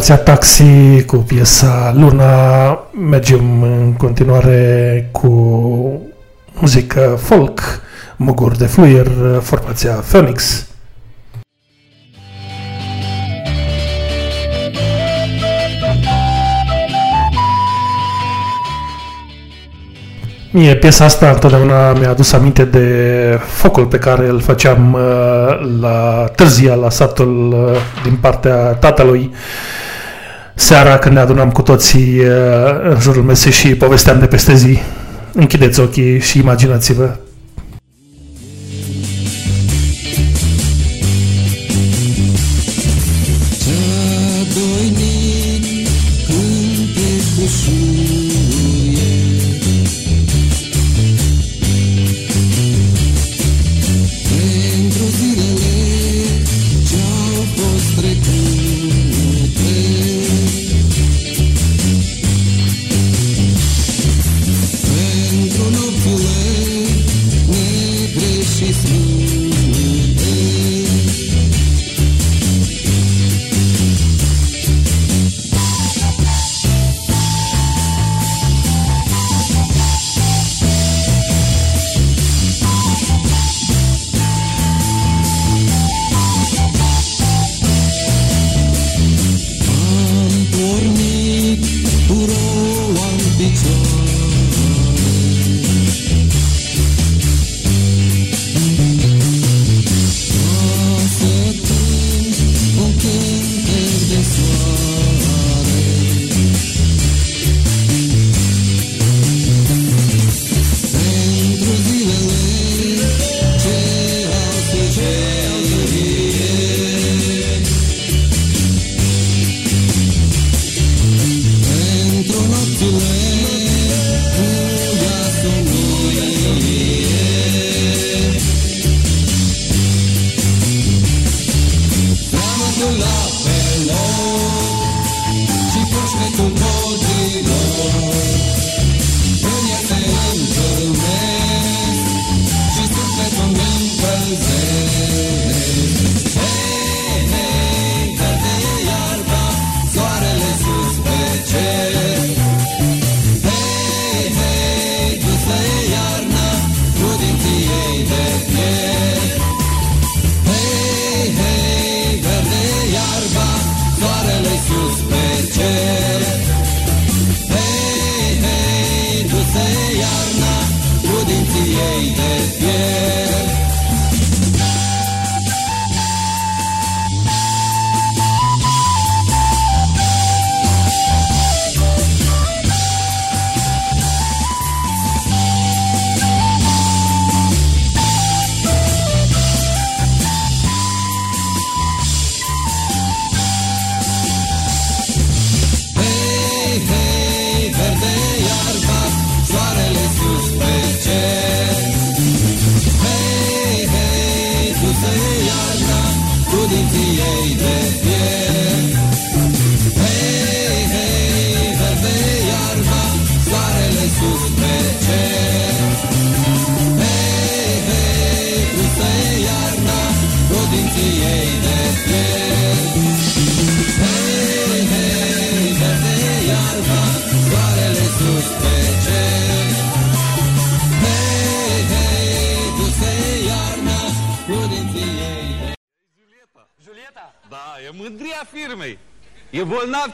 piesa Taxi, cu piesa Luna. Mergem în continuare cu muzică folk, muguri de fluier, formația Phoenix. Mie piesa asta întotdeauna mi-a adus aminte de focul pe care îl făceam uh, la Târzia, la satul uh, din partea tatălui seara când ne adunam cu toții uh, în jurul mesei și povesteam de peste zi. Închideți ochii și imaginați-vă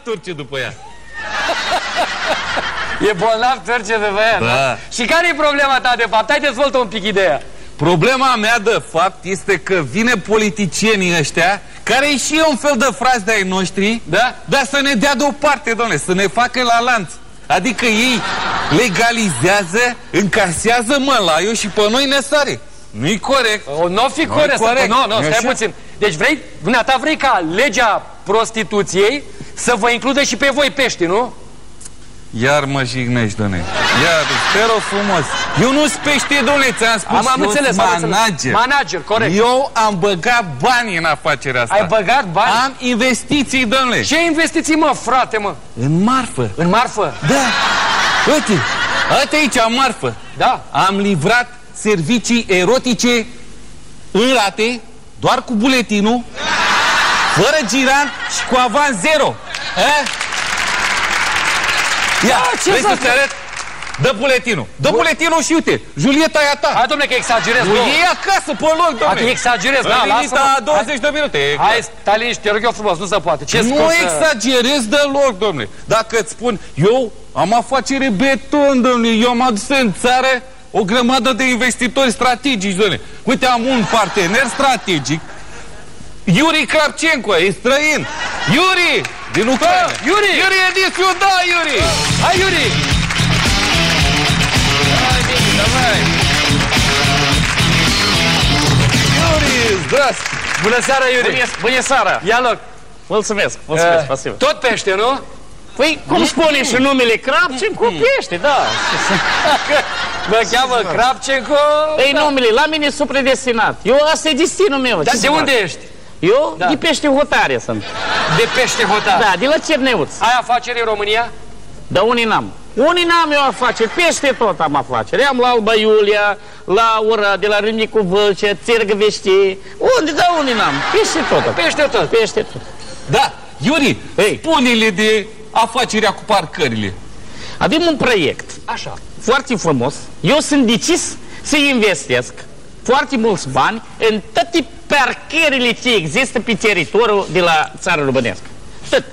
turce după ea. E bolnav Turce de ea, Da. da? Și care e problema ta de fapt? Hai dezvoltă un pic ideea. Problema mea, de fapt, este că vine politicienii ăștia, care e și un fel de frați de-ai noștri, da? dar să ne dea deoparte, domnule, să ne facă la lanț. Adică ei legalizează, încasează mălaiul și pe noi ne sare. Nu-i corect. O, nu fi Nu-i corect. corect. Nu, nu, Nu-i stai așa? puțin. Deci vrei, dumneata vrei ca legea prostituției să vă includă și pe voi pești, nu? Iar mă jignești, domnule. Iar, te rog frumos. Eu nu sunt pește, domnule, ți-am spus. Am- am eu înțeles, sunt am înțeles. manager. Manager, corect. Eu am băgat bani în afacerea asta. Ai băgat bani? Am investiții, domnule. Ce investiții, mă, frate, mă? În marfă. În marfă? Da. Uite, uite aici am marfă. Da. Am livrat servicii erotice în rate, doar cu buletinul, fără girant și cu avans zero. Eh? Ia, Da, ce vrei să să-ți arăt? Dă buletinul. Dă buletinul și uite, Julieta e a ta. Hai, domnule, că exagerez, Nu, bă. e acasă, pe loc, domnule. Adică exagerez, În da, limita lasă-mă. 20 de minute. e Hai, clar. stai liniște, te rog eu frumos, nu se poate. Ce nu scos, uh, exagerez deloc, domnule. Dacă îți spun, eu am afacere beton, domnule, eu am adus în țară o grămadă de investitori strategici, domnule. Uite, am un partener strategic, Yuri Kravchenko, e străin. Yuri, din Ucraina. Ah, Yuri! Yuri e din da, Yuri! Hai, Yuri! Hai, bine, давай! Yuri, здравствуй! Bună seara, Yuri! Bună, bună seara! Ia loc! Mulțumesc, mulțumesc, Eh, spasibo. Tot pește, nu? Păi, cum spune și numele Crapcin, cu pește, da. (laughs) Mă cheamă Krapcenco. Ei, numele, la mine sunt predestinat. Eu, asta e destinul meu. Dar ce de să unde fac? ești? Eu? Da. De pește hotare sunt. De pește hotar. Da, de la Cerneuț. Ai afaceri în România? Dar unii n-am. Unii n-am eu afaceri, peste tot am afaceri. Am la Alba Iulia, la Ura, de la Râmnicu Vâlcea, Țergăvești. Unde, da unii n-am. Peste tot. Peste tot. Peste tot. Da, Yuri, Ei. spune-le de afacerea cu parcările. Avem un proiect Așa. foarte frumos. Eu sunt decis să investesc foarte mulți bani în toate parcările ce există pe teritoriul de la țara românească. Tot.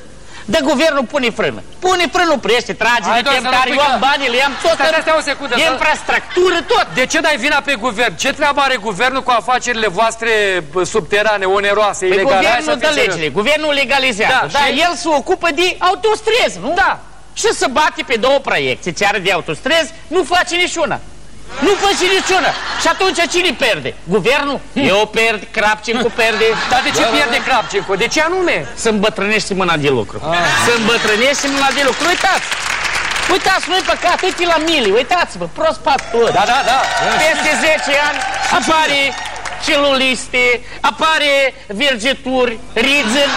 Dar guvernul pune frână. Pune frână, oprește, trage Hai, de doar timp să nu care spui eu că- am banii, le am tot Stai, în stai, stai o secundă, să- infrastructură, tot. De ce dai vina pe guvern? Ce treabă are guvernul cu afacerile voastre bă, subterane, oneroase, Păi ilegale? Hai să guvernul fim dă serios. legile, guvernul legalizează, Da, da, și- el se ocupă de autostrăzi, nu? Da. Și să bate pe două proiecte ce are de autostrăzi, nu face niciuna. Nu face niciuna. Și atunci cine perde? Guvernul? Eu pierd, Crapcincu perde. Dar de ce pierde Krapcenco? De ce anume? Să îmbătrânești mâna de lucru. Să îmbătrânești mâna de lucru. Uitați! Uitați, nu-i păcat, uite la mili, uitați-vă, prost tot. Da, da, da. Peste 10 ani apare celuliste, apare vergeturi, rizin,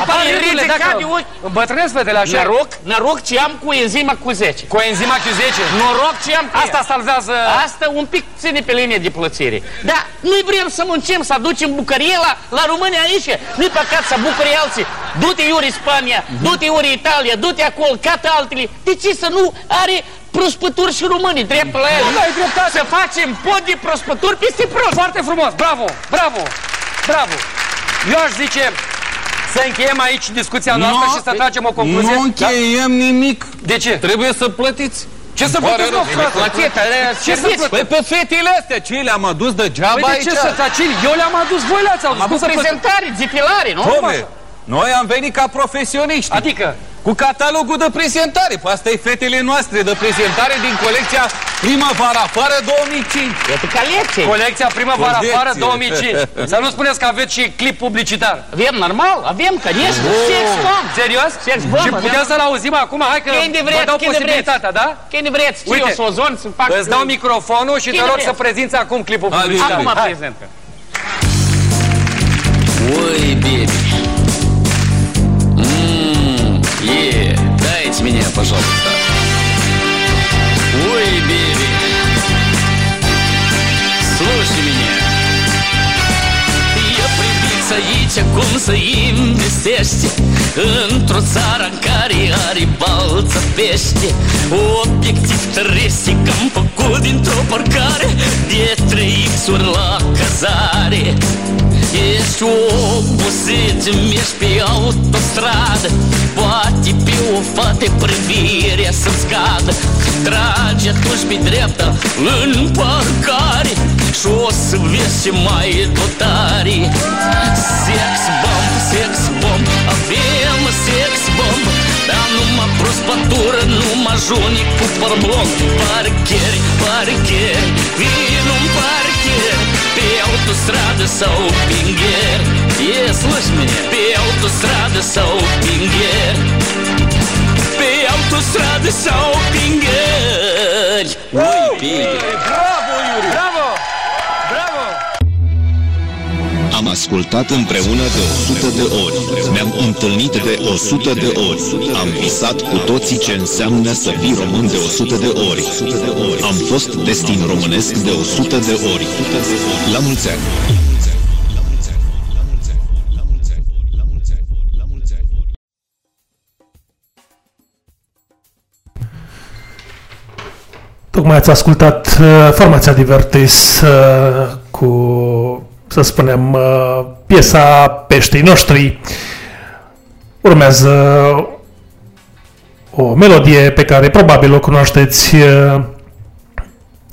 apare rizile, rizin dacă ca de ochi. Îmbătrânesc fetele așa. Noroc, noroc ce am cu enzima cu 10. Cu enzima Q10. Noroc ce am cu Asta ea. salvează... Asta un pic ține pe linie de plăcere. Dar noi vrem să muncim, să aducem bucărie la, la România aici. Nu-i păcat să bucure alții. Du-te Iuri Spania, du-te Iuri Italia, du-te acolo, cată altele. De ce să nu are prospături și românii, drept la el? Da, ai dreptate. Să facem pod de prospături peste prost. Foarte frumos, bravo, bravo, bravo. Eu aș zice să încheiem aici discuția noastră și să tragem o concluzie. Nu încheiem nimic. De ce? Trebuie să plătiți. Ce să Pare plătiți, mă, rău. frate? Plătiți, alea Ce să serviți. plătiți? Păi pe fetele astea, ce le-am adus degeaba Păi de aici? ce să facili? Eu le-am adus, voi le-ați adus. Am Cum avut să plătiți? prezentare, zipilare, nu? Dom'le, noi am venit ca profesioniști. Adică? Cu catalogul de prezentare. Păi asta e fetele noastre de prezentare din colecția Primăvara-Afară 2005. Iată colecție. Colecția primăvara Colecție. afară 2005. Să nu spuneți că aveți și clip publicitar. Avem normal, avem, конечно, Oh. sex bomb. Serios? Sex bomb, Și avem. putem să-l auzim acum? Hai că Când vă vreți, dau când posibilitatea, da? Când vreți, ce Uite, eu să o zon, să fac... Îți dau microfonul și te Când rog să vreți. prezinți acum clipul Hai, publicitar. Acum Hai. prezentă. Ой, беби. Е, дайте меня, пожалуйста. Ой, бери. Слушай меня. Саите кумса им бесешти Труцаран кари ари балца пешти Объектив трестиком покудин тропаркари Ветры их сурла казари Ветры их сурла казари pe autostradă Poate pe o fată privirea să-ți cadă Trage atunci pe dreapta în parcare Și o să vezi ce mai e dotare Sex bomb, sex bomb, avem sex bomb Dar numai prospătură, numai junic cu parblon Parcheri, parcheri, vin un parcher Pe autostradă sau pingher E, слышь меня, pe autostradă sau pingher Pe autostradă sau pingheri Ui, pingheri Bravo, ascultat împreună de 100 de ori. Ne-am întâlnit de 100 de ori. Am visat cu toții ce înseamnă să fii român de 100 de ori. Am fost destin românesc de 100 de ori. La mulți ani! Tocmai ați ascultat uh, formația Divertis uh, cu, să spunem, uh, piesa Peștii noștri. Urmează o melodie pe care probabil o cunoașteți. Uh,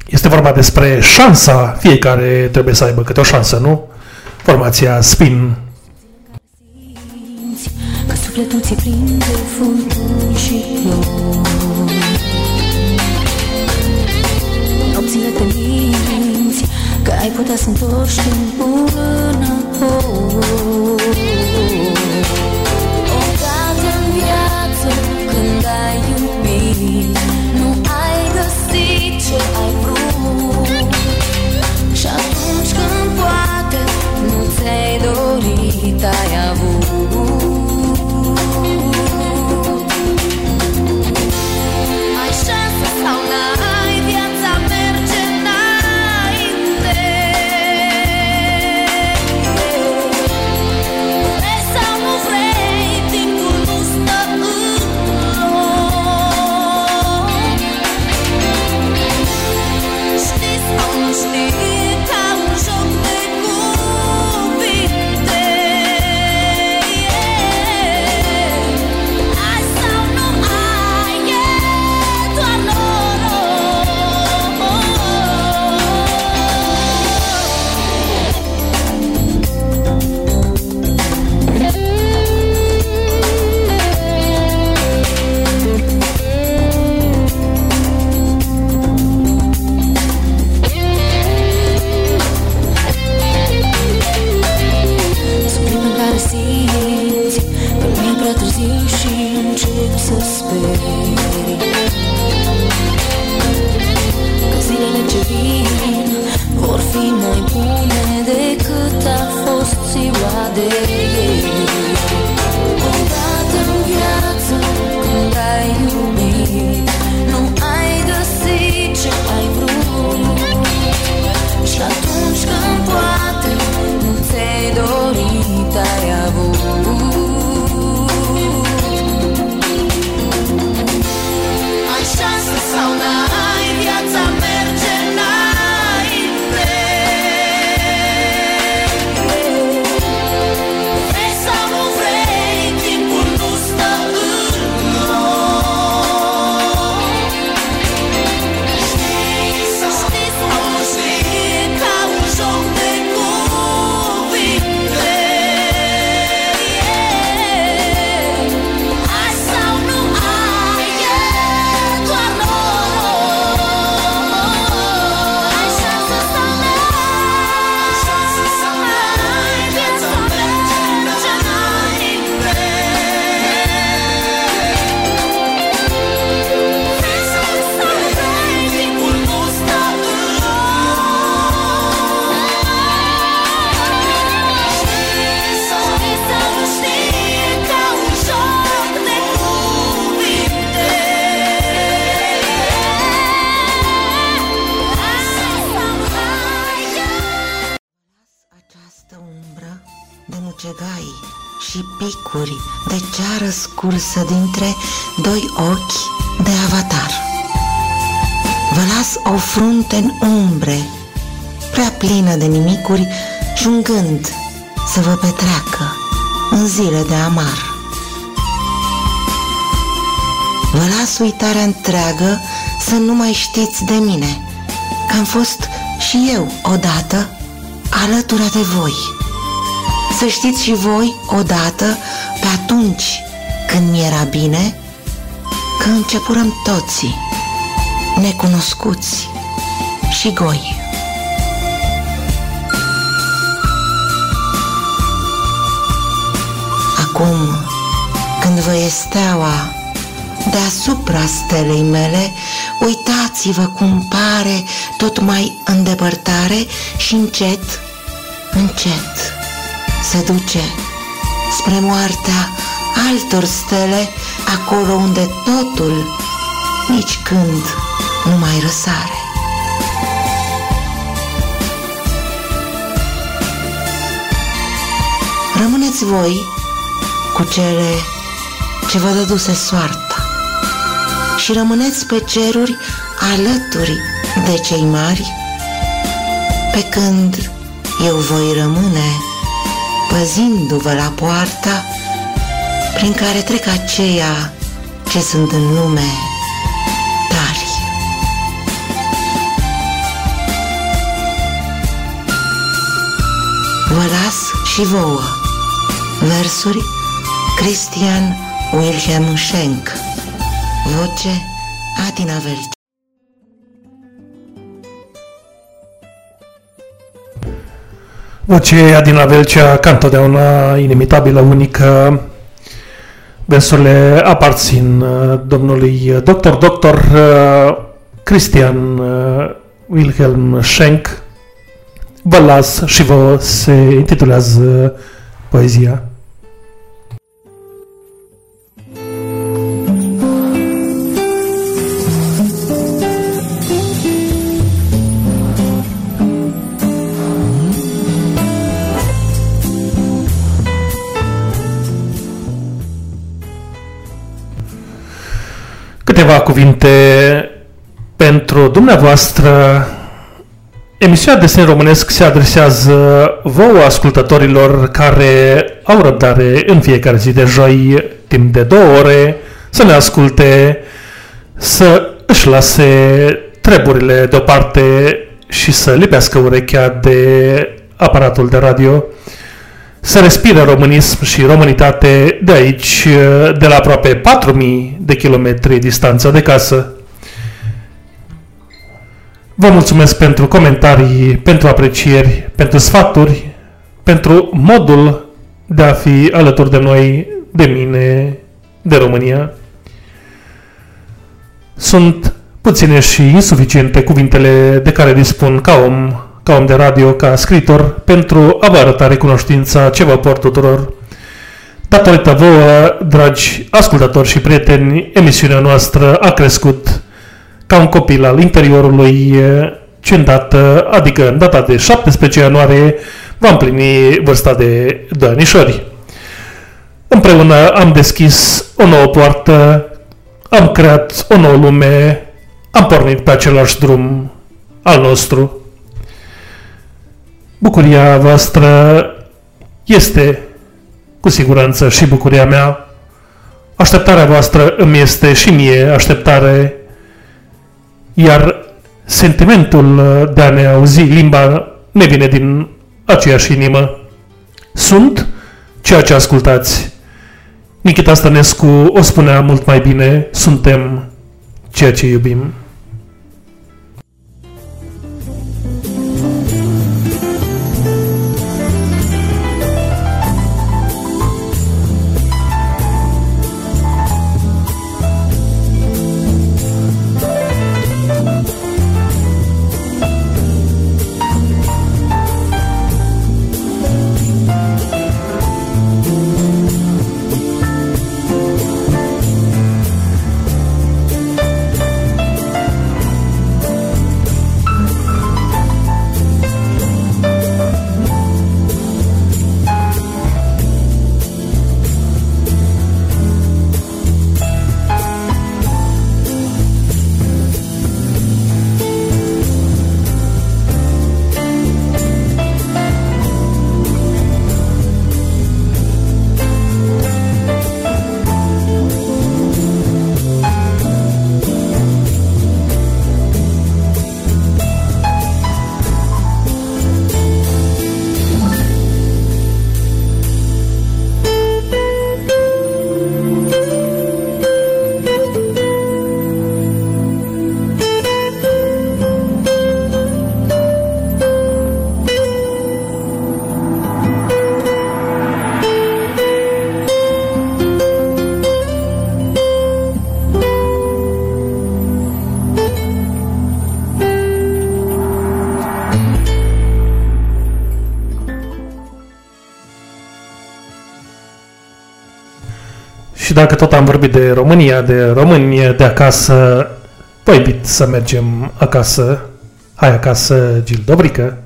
este vorba despre șansa, fiecare trebuie să aibă câte o șansă, nu? Formația Spin. Că sufletul ți plin de Că ai putea să picuri de ceară scursă dintre doi ochi de avatar. Vă las o frunte în umbre, prea plină de nimicuri și un gând să vă petreacă în zile de amar. Vă las uitarea întreagă să nu mai știți de mine, că am fost și eu odată alături de voi. Să știți și voi odată pe atunci când mi era bine, că începurăm toții, necunoscuți și goi. Acum, când vă e steaua deasupra stelei mele, uitați-vă cum pare tot mai în depărtare și încet, încet se duce spre moartea altor stele, acolo unde totul nici când nu mai răsare. Rămâneți voi cu cele ce vă dăduse soarta și rămâneți pe ceruri alături de cei mari, pe când eu voi rămâne păzindu-vă la poarta prin care trec aceia ce sunt în lume tari. Vă las și vouă. Versuri Christian Wilhelm Schenk. Voce Adina Velci Voce Adina Velcea, ca întotdeauna inimitabilă, unică. Versurile aparțin uh, domnului doctor, doctor uh, Christian uh, Wilhelm Schenk. Vă las și vă se intitulează poezia. Câteva cuvinte pentru dumneavoastră. Emisiunea Desen Românesc se adresează vouă ascultătorilor care au răbdare în fiecare zi de joi, timp de două ore, să ne asculte, să își lase treburile deoparte și să lipească urechea de aparatul de radio, să respire românism și românitate de aici, de la aproape 4000 de kilometri distanță de casă. Vă mulțumesc pentru comentarii, pentru aprecieri, pentru sfaturi, pentru modul de a fi alături de noi, de mine, de România. Sunt puține și insuficiente cuvintele de care dispun ca om, ca om de radio, ca scritor, pentru a vă arăta recunoștința ce vă port tuturor. Datorită vouă, dragi ascultători și prieteni, emisiunea noastră a crescut ca un copil al interiorului ce în dată, adică în data de 17 ianuarie, va împlini vârsta de 2 anișori. Împreună am deschis o nouă poartă, am creat o nouă lume, am pornit pe același drum al nostru. Bucuria voastră este cu siguranță și bucuria mea. Așteptarea voastră îmi este și mie așteptare, iar sentimentul de a ne auzi limba ne vine din aceeași inimă. Sunt ceea ce ascultați. Nikita Stănescu o spunea mult mai bine, suntem ceea ce iubim. dacă tot am vorbit de România, de români, de acasă, voi invit să mergem acasă. Hai acasă, Gil Dobrică!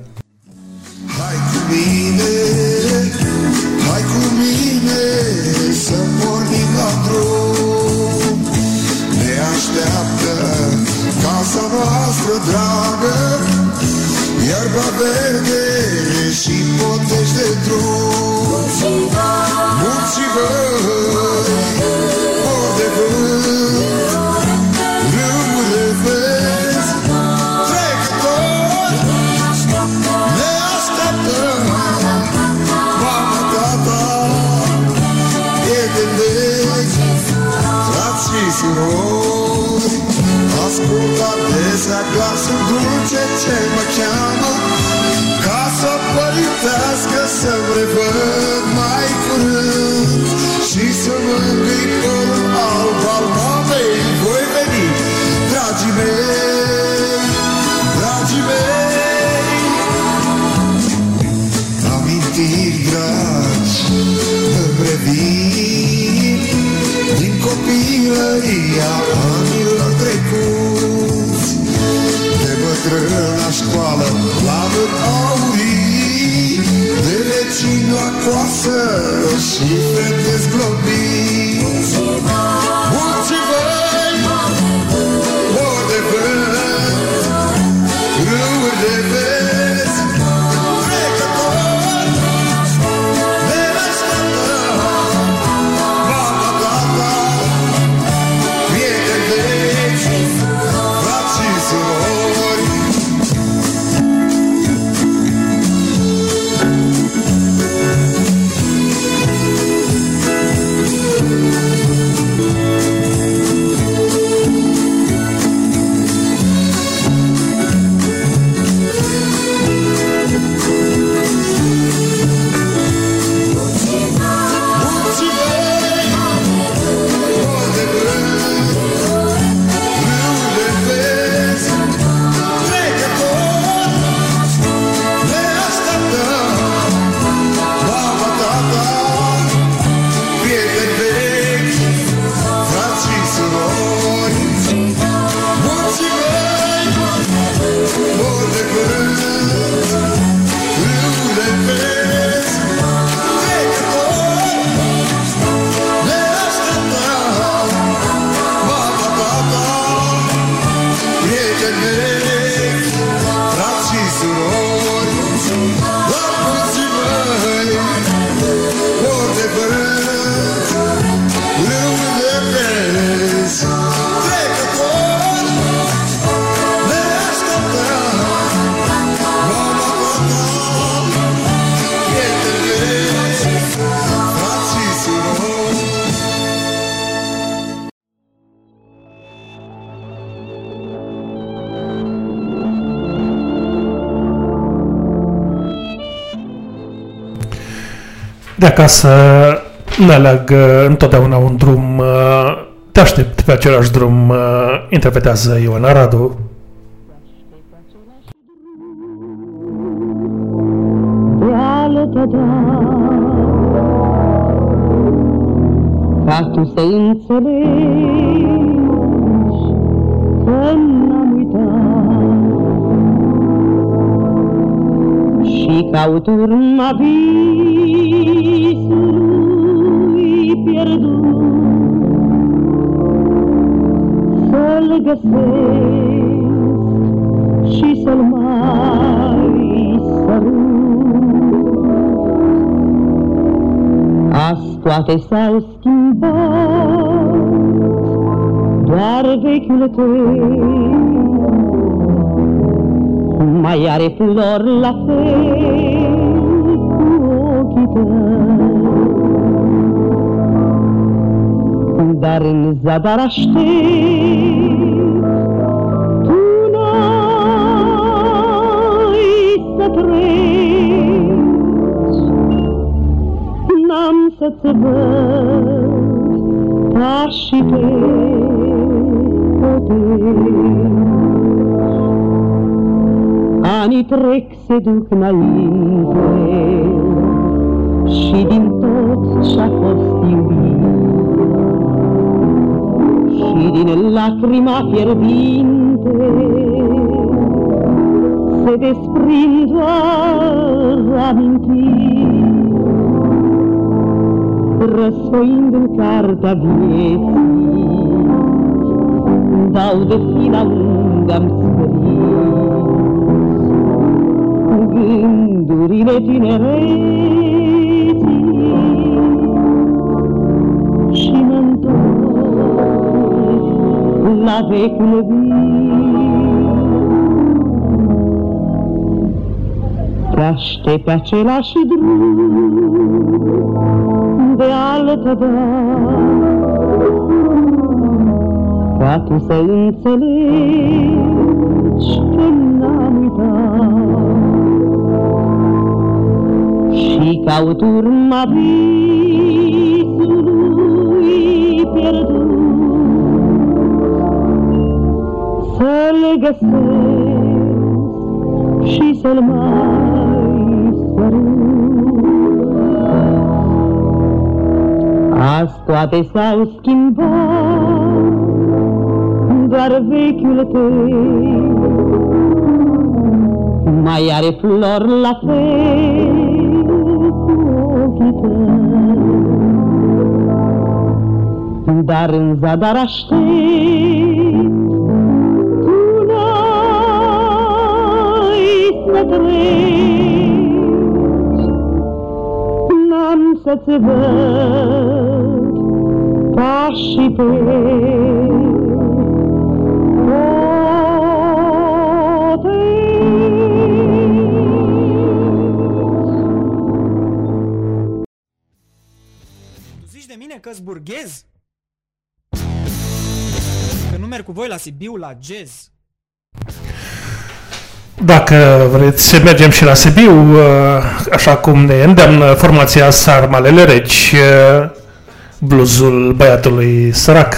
ca să nu aleagă întotdeauna un drum, uh, te aștept pe același drum, uh, interpretează Ioan Radu. are flori la fel cu ochii tăi. Dar în zadar aștept N-am să-ți văd pașii pe potere. ani trec se duc înainte Și din tot ce-a fost iubit Și din lacrima fierbinte Se desprind doar amintiri Răsfoind în cartea vieții Dau de fila unde am scris gândurile tinereții și mă întorc la vechiul Te aștept pe același drum de altă dată. Ca tu să înțelegi și caut urma visului pierdut să-l găsesc și să-l mai sărut. Azi toate s-au schimbat, doar vechiul tău mai are flori la fel cu Kippen. Darin sah da rasch steht, du leid nam se zu. Că-s burghez? Că nu merg cu voi la Sibiu la jazz? Dacă vreți să mergem și la Sibiu, uh, așa cum ne îndeamnă formația Sarmalele Regi, uh, bluzul băiatului sărac.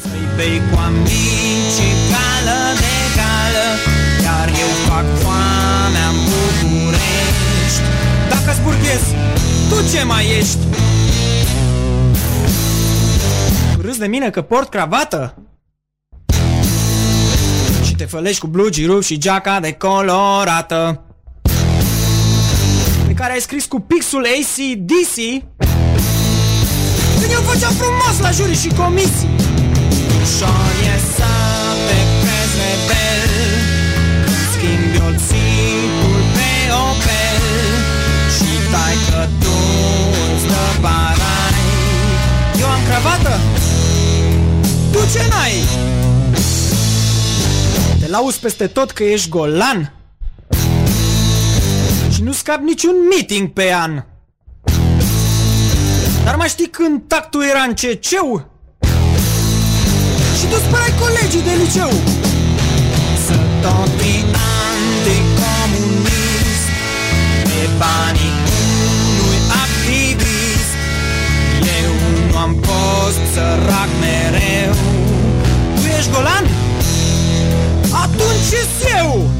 Să-i bei cu amici cală de cală Iar eu fac foamea în București Dacă-s burghez, tu ce mai ești? De mine că port cravată? Și te fălești cu blugi rup și geaca decolorată Pe care ai scris cu pixul ACDC Când eu făceam frumos la juri și comisii. Ușor e să te crezi rebel Când schimbi olțicul pe Opel. Și dai că tu îți dă barai. Eu am cravată? Tu ce n-ai? Te lauzi peste tot că ești golan Și nu scap niciun meeting pe an Dar mai știi când tactul era în CC-ul? Și tu spărai colegii de liceu Să tot fii anticomunist Pe banii fost sărac mereu Tu ești golan? Atunci ce eu?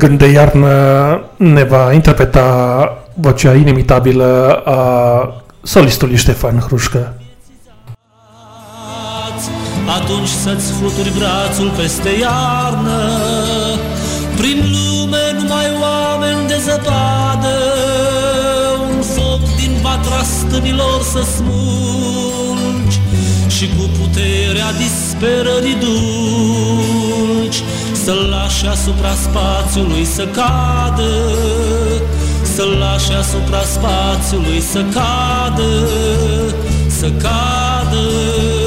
Un gând de iarnă ne va interpreta vocea inimitabilă a solistului Ștefan Hrușcă. Atunci să-ți fluturi brațul peste iarnă. Prin lume numai oameni de zăpadă. Un foc din vatra stânilor să smulgi Și cu puterea disperării dulci Să-l lași asupra spațiului să cadă. Să-l lași asupra spațiului să cadă. Să cadă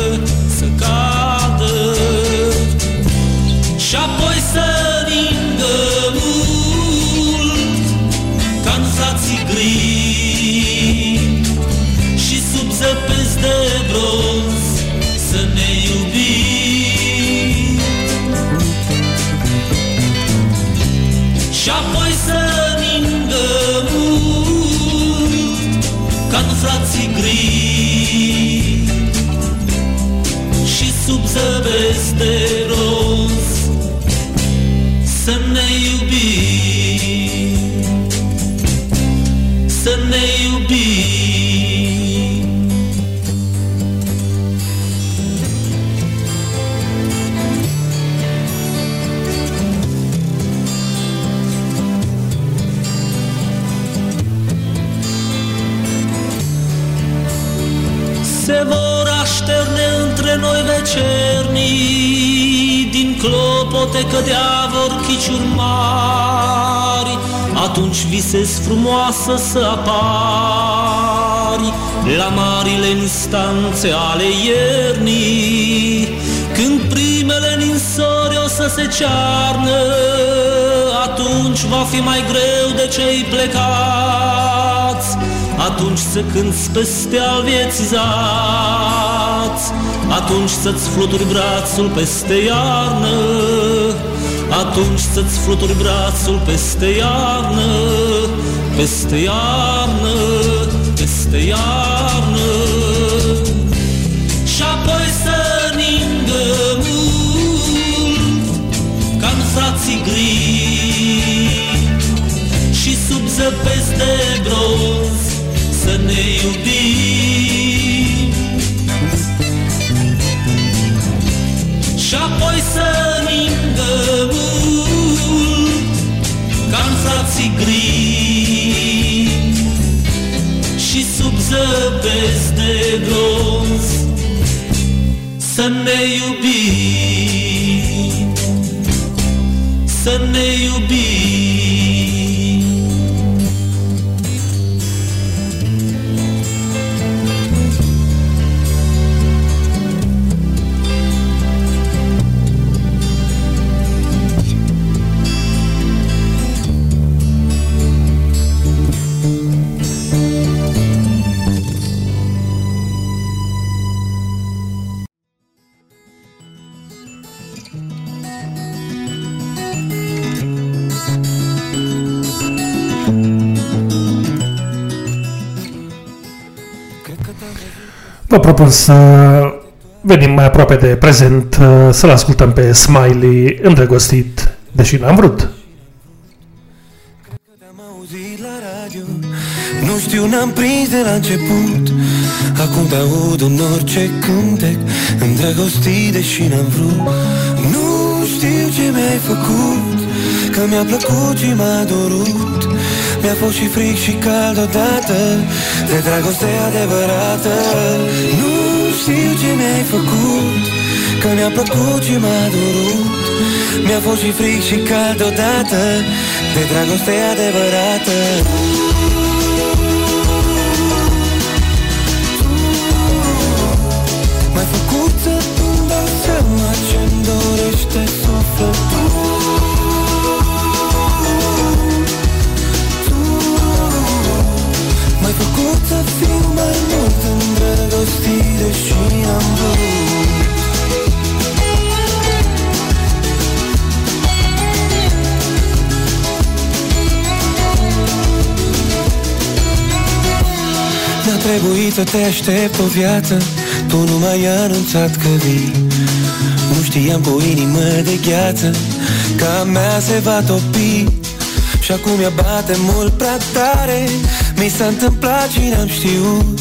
frații gri și sub zăvezi clopote cădea vor chiciuri mari Atunci visezi frumoasă să apari La marile instanțe ale iernii Când primele ninsori o să se cearnă Atunci va fi mai greu de cei plecați atunci să cânți peste al vieții zați, Atunci să-ți fluturi brațul peste iarnă, Atunci să-ți fluturi brațul peste iarnă, Peste iarnă, peste iarnă. Și apoi să ningă mult, ca în frații gri, și sub zăpezi de bronz să ne iubim în frații gri Și sub zăpezi de bronz să ne iubim Să ne iubim propun să venim mai aproape de prezent, uh, să-l ascultăm pe Smiley îndrăgostit, deși n-am vrut. Nu știu, n-am prins de la început. Acum te aud în orice cântec Îndrăgostit deși n-am vrut. Nu știu ce mi-ai făcut Că mi-a plăcut și m-a dorut Mi-a fost și fric și cald odată De dragoste adevărată. Nu știu ce mi-ai făcut Că mi-a plăcut și m-a dorut Mi-a fost și fric și cald odată De dragoste adevărată trebuit să te aștept o viață Tu nu m-ai anunțat că vii. Nu știam cu inimă de gheață Că a mea se va topi. Și acum ea bate mult prea tare Mi s-a întâmplat și n-am știut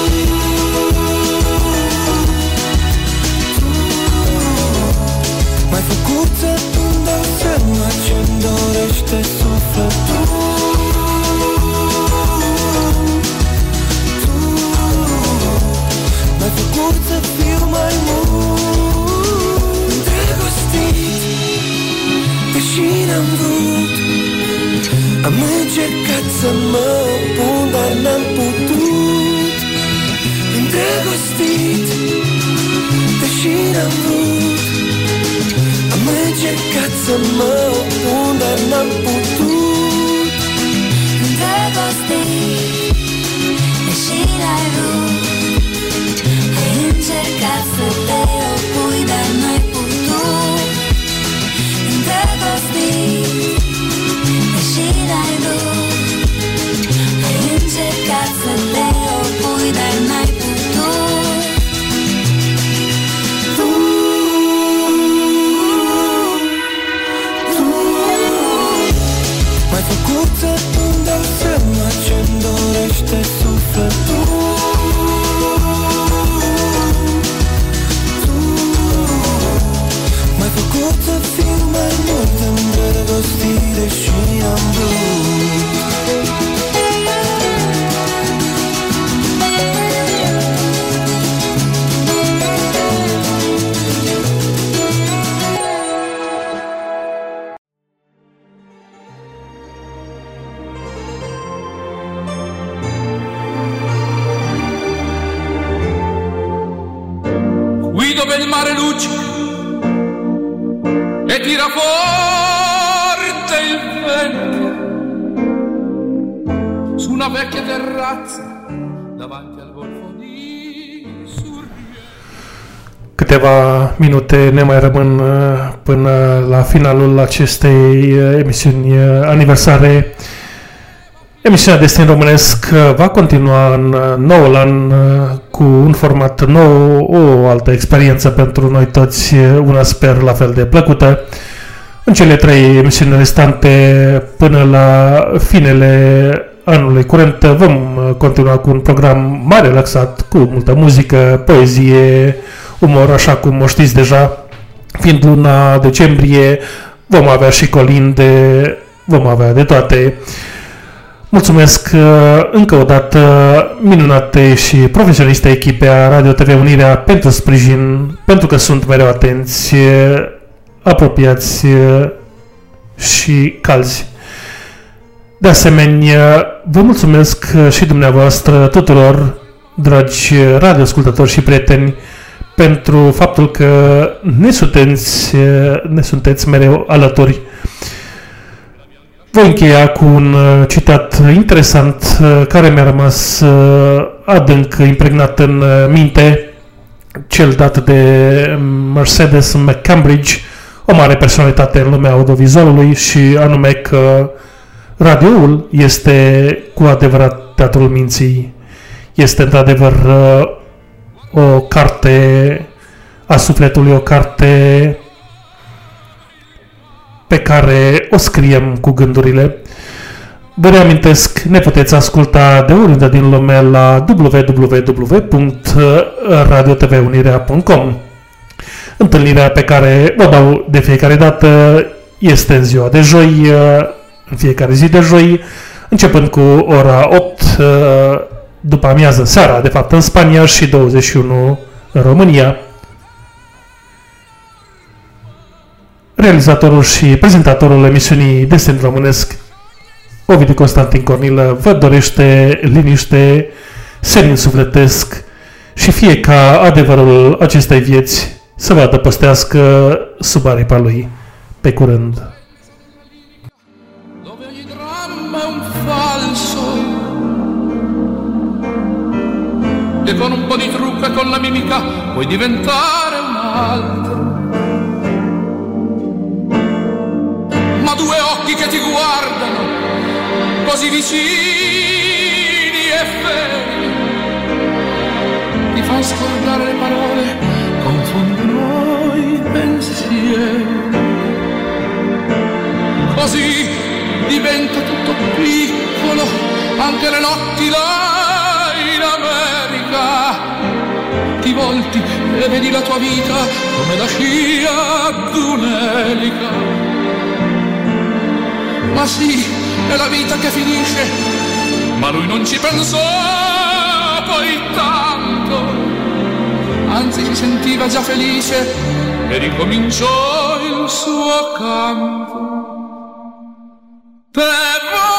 M-ai făcut să îmi dau seama ce-mi dorește sufletul. Tu M-ai făcut să fiu mai mult. Îndrăgostit Deși n-am vrut. Am încercat să mă opun Dar n-am putut. Îndrăgostit Deși n-am vrut. Am încercat să mă opun Dar n-am putut. Îndrăgostit Deși n-ai vrut Ai încercat să te Câteva minute ne mai rămân uh, până la finalul acestei uh, emisiuni uh, aniversare. Emisiunea Destin Românesc uh, va continua în uh, noul an uh, cu un format nou, o altă experiență pentru noi toți, uh, una sper la fel de plăcută. În cele trei emisiuni restante până la finele anului curent vom uh, continua cu un program mai relaxat, cu multă muzică, poezie, umor, așa cum o știți deja. Fiind luna decembrie, vom avea și colinde, vom avea de toate. Mulțumesc uh, încă o dată minunate și profesioniste echipe a Radio TV Unirea pentru sprijin, pentru că sunt mereu atenți, uh, apropiați uh, și calzi. De asemenea, vă mulțumesc uh, și dumneavoastră tuturor, dragi radioascultători și prieteni, pentru faptul că ne sunteți, uh, ne sunteți mereu alături. Voi încheia cu un uh, citat interesant uh, care mi-a rămas uh, adânc impregnat în uh, minte, cel dat de Mercedes McCambridge, o mare personalitate în lumea audiovizualului și anume că radioul este cu adevărat teatrul minții. Este într-adevăr uh, o carte a sufletului, o carte pe care o scriem cu gândurile. Vă reamintesc, ne puteți asculta de oriunde din lume la www.radiotvunirea.com Întâlnirea pe care o dau de fiecare dată este în ziua de joi, în fiecare zi de joi, începând cu ora 8 după amiază seara, de fapt în Spania și 21 în România. Realizatorul și prezentatorul emisiunii Destin Românesc, Ovidiu Constantin Cornilă, vă dorește liniște, senin sufletesc și fie ca adevărul acestei vieți să vă adăpostească sub aripa lui. Pe curând! Che con un po' di trucco e con la mimica puoi diventare un altro. Ma due occhi che ti guardano, così vicini e fermi, ti fanno scordare le parole, confondono i pensieri. Così diventa tutto piccolo, anche le notti là America. Ti volti e vedi la tua vita come la scia d'un'elica. Ma sì, è la vita che finisce, ma lui non ci pensò poi tanto. Anzi si sentiva già felice e ricominciò il suo canto. Te voglio